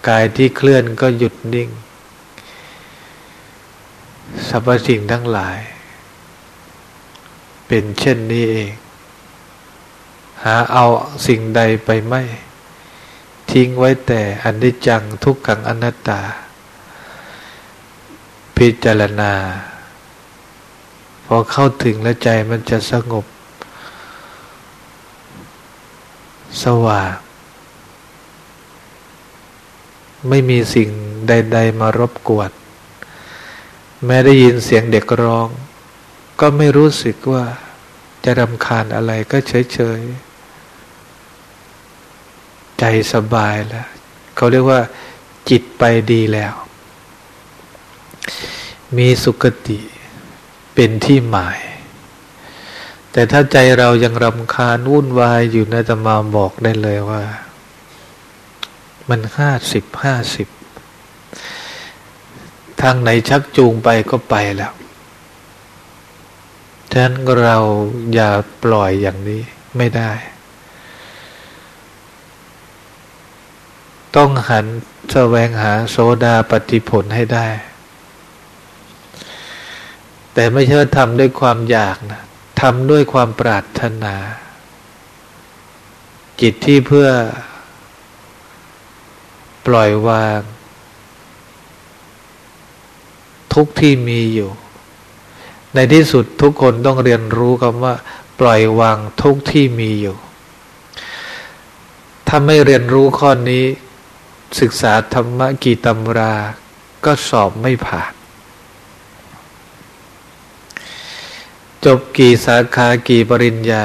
กายที่เคลื่อนก็หยุดนิ่ง สรรพสิ่งทั้งหลาย เป็นเช่นนี้เอง หาเอาสิ่งใดไปไม่ ทิ้งไว้แต่อันนิจจังทุกขังอนัตตา พิจารณา พอเข้าถึงแล้วใจมันจะสงบ สว่างไม่มีสิ่งใด ๆ มารบกวน แม้ได้ยินเสียงเด็กร้อง ก็ไม่รู้สึกว่าจะรำคาญอะไรก็เฉยๆ ใจสบายแล้ว เขาเรียกว่า จิตไปดีแล้ว มีสุคติเป็นที่หมาย แต่ถ้าใจเรายังรำคาญวุ่นวายอยู่นะจะมาบอกได้เลยว่า มันห้าสิบห้าสิบ ทางไหนชักจูงไปก็ไปแล้วฉะนั้นเราอย่าปล่อยอย่างนี้ไม่ได้ ต้องหันแสวงหาโซดาปฏิผลให้ได้ แต่ไม่ใช่ทำด้วยความอยากนะทำด้วยความปรารถนา จิตที่เพื่อปล่อยวาง ทุกที่มีอยู่ ในที่สุดทุกคนต้องเรียนรู้คำว่า ปล่อยวางทุกที่มีอยู่ ถ้าไม่เรียนรู้ข้อนี้ ศึกษาธรรมะกี่ตำรา ก็สอบไม่ผ่าน จบกี่สาขากี่ปริญญา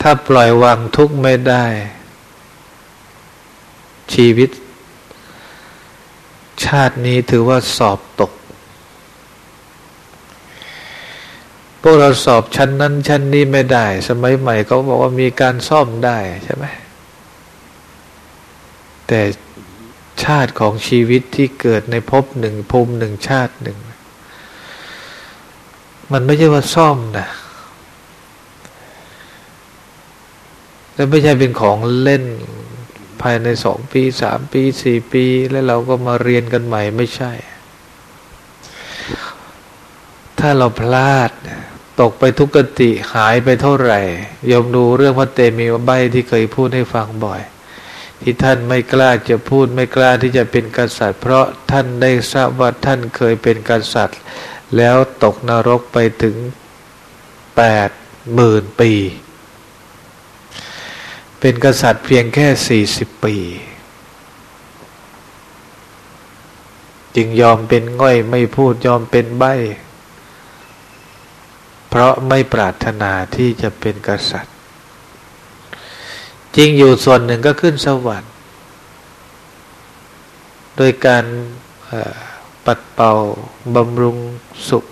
ถ้าปล่อยวางทุกไม่ได้ ชีวิตชาตินี้ถือว่าสอบตก พวกเราสอบชั้นนั้น ชั้นนี้ไม่ได้ สมัยใหม่เขาบอกว่ามีการซ่อมได้ใช่ไหมแต่ชาติของชีวิตที่เกิดในภพหนึ่งภูมิหนึ่งชาติหนึ่ง มันไม่ใช่ว่าซ่อมนะและไม่ใช่เป็นของเล่นภายในสองปีสามปีสี่ปี แล้วเราก็มาเรียนกันใหม่ไม่ใช่ ถ้าเราพลาด ตกไปทุกกติหายไปเท่าไหร่ยมดูเรื่องพระเตมีใบที่เคยพูดให้ฟังบ่อย ที่ท่านไม่กล้าจะพูดไม่กล้าที่จะเป็นกษัตริย์ เพราะท่านได้ทราบว่าท่านเคยเป็นกษัตริย์ แล้วตกนรกไปถึงแปดหมื่นปี เป็นกษัตริย์เพียงแค่สี่สิบปี จึงยอมเป็นง่อยไม่พูดยอมเป็นใบ เพราะไม่ปรารถนาที่จะเป็นกษัตริย์ จริงอยู่ส่วนหนึ่งก็ขึ้นสวรรค์โดยการปัดเป่าบำรุงสุข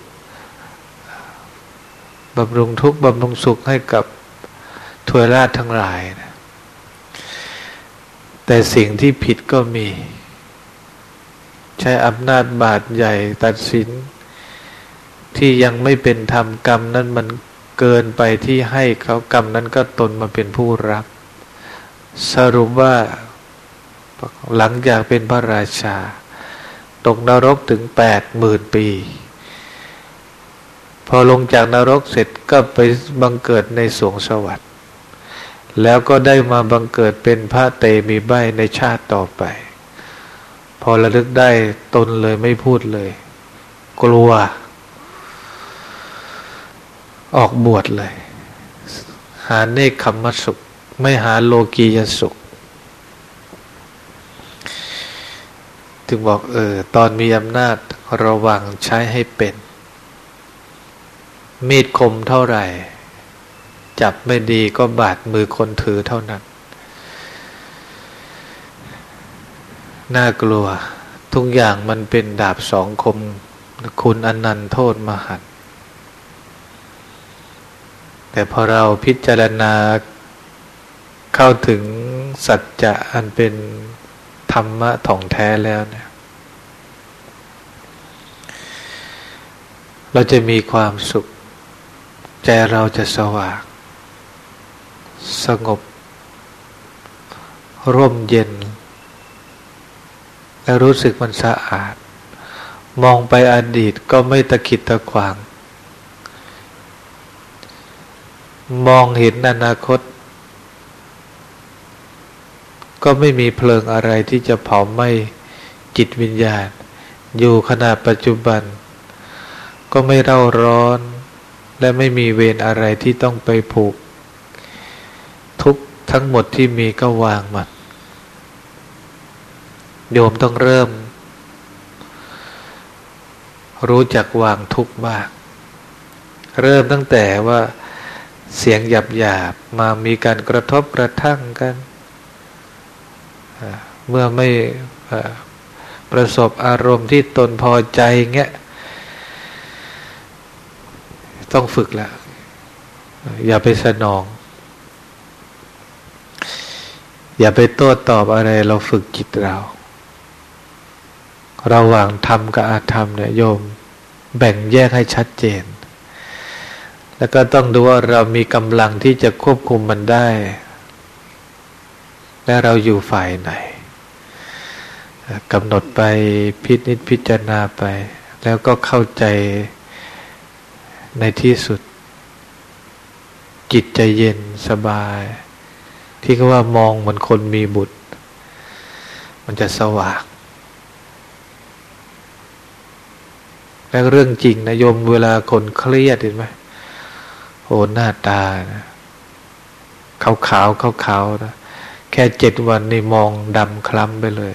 บำรุงทุกข์บำรุงสุขให้กับถวยราชทั้งหลายนะแต่สิ่งที่ผิดก็มี ใช้อำนาจบาดใหญ่ตัดสิน ที่ยังไม่เป็นธรรมกรรมนั้นมันเกินไปที่ให้เขากรรมนั้นก็ตนมาเป็นผู้รับ สรุปว่าหลังจากเป็นพระราชา ตกนรกถึงแปดหมื่นปี พอลงจากนรกเสร็จก็ไปบังเกิดในสวงสวรรค์ แล้วก็ได้มาบังเกิดเป็นพระเตมีใบในชาติต่อไป พอระลึกได้ตนเลยไม่พูดเลย กลัว ออกบวชเลย หาเนคขมมสุข ไม่หาโลกียสุข ถึงบอกเออ ตอนมีอำนาจระวังใช้ให้เป็น มีดคมเท่าไหร่ จับไม่ดีก็บาดมือคนถือเท่านั้น น่ากลัว ทุกอย่างมันเป็นดาบสองคม คุณอนันต์โทษมหัน แต่พอเราพิจารณาเข้าถึงสัจจะอันเป็นธรรมะถ่องแท้แล้วเนี่ย เราจะมีความสุข ใจเราจะสว่าง สงบ ร่มเย็น และรู้สึกมันสะอาด มองไปอดีตก็ไม่ตะขิดตะขวาง มองเห็นอนาคต ก็ไม่มีเพลิงอะไรที่จะเผาไหม้จิตวิญญาณ อยู่ขณะปัจจุบัน ก็ไม่เร่าร้อน และไม่มีเวรอะไรที่ต้องไปผูก ทุกทั้งหมดที่มีก็วางมันโยมต้องเริ่ม รู้จักวางทุกบ้าง เริ่มตั้งแต่ว่า เสียงหยาบหยาบมามีการกระทบกระทั่งกัน เมื่อไม่ประสบอารมณ์ที่ตนพอใจเงี้ย ต้องฝึกล้วอย่าไปสนอง อย่าไปโต้ตอบอะไรเราฝึกจิตเรา ระหว่างธรรมกับอาธรรมเนี่ยโยม แบ่งแยกให้ชัดเจน แล้วก็ต้องดูว่าเรามีกำลังที่จะควบคุมมันได้ และเราอยู่ฝ่ายไหนกำหนดไปพิจิตพิจารณาไป แล้วก็เข้าใจในที่สุด จิตใจเย็นสบาย ที่เขาว่ามองเหมือนคนมีบุตร มันจะสว่างและเรื่องจริงนะโยมเวลาคนเครียดเห็นไหม โอ้หน้าตานะขาวขาวขาวขาวนะแค่เจ็ดวันนี่มองดำคล้ำไปเลย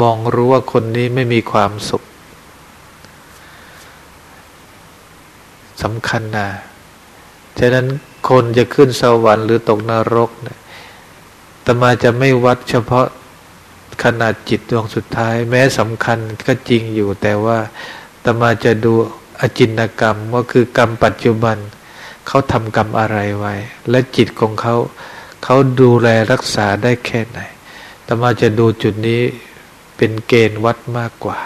มองรู้ว่าคนนี้ไม่มีความสุขสำคัญนะฉะนั้นคนจะขึ้นสวรรค์หรือตกนรกเนี่ยตมาจะไม่วัดเฉพาะขนาดจิตดวงสุดท้าย แม้สำคัญก็จริงอยู่แต่ว่า ตมาจะดูอจินกรรมว่าคือกรรมปัจจุบัน เขาทำกรรมอะไรไว้ และจิตของเขา เขาดูแลรักษาได้แค่ไหนตมาจะดูจุดนี้เป็นเกณฑ์วัดมากกว่า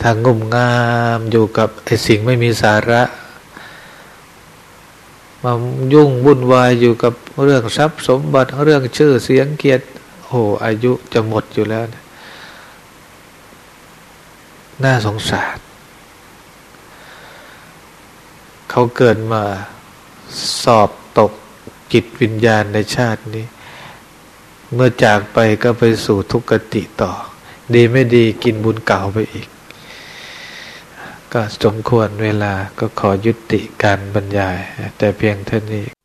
ถ้างุ่มงามอยู่กับไอสิ่งไม่มีสาระมายุ่งวุ่นวายอยู่กับเรื่องทรัพย์สมบัติเรื่องชื่อเสียงเกียรติโอ้อายุจะหมดอยู่แล้วนะ น่าสงสาร เขาเกิดมาสอบตกจิตวิญญาณในชาตินี้ เมื่อจากไปก็ไปสู่ทุกขติต่อ ดีไม่ดีกินบุญเก่าไปอีก ก็สมควรเวลาก็ขอยุติการบรรยาย แต่เพียงเท่านี้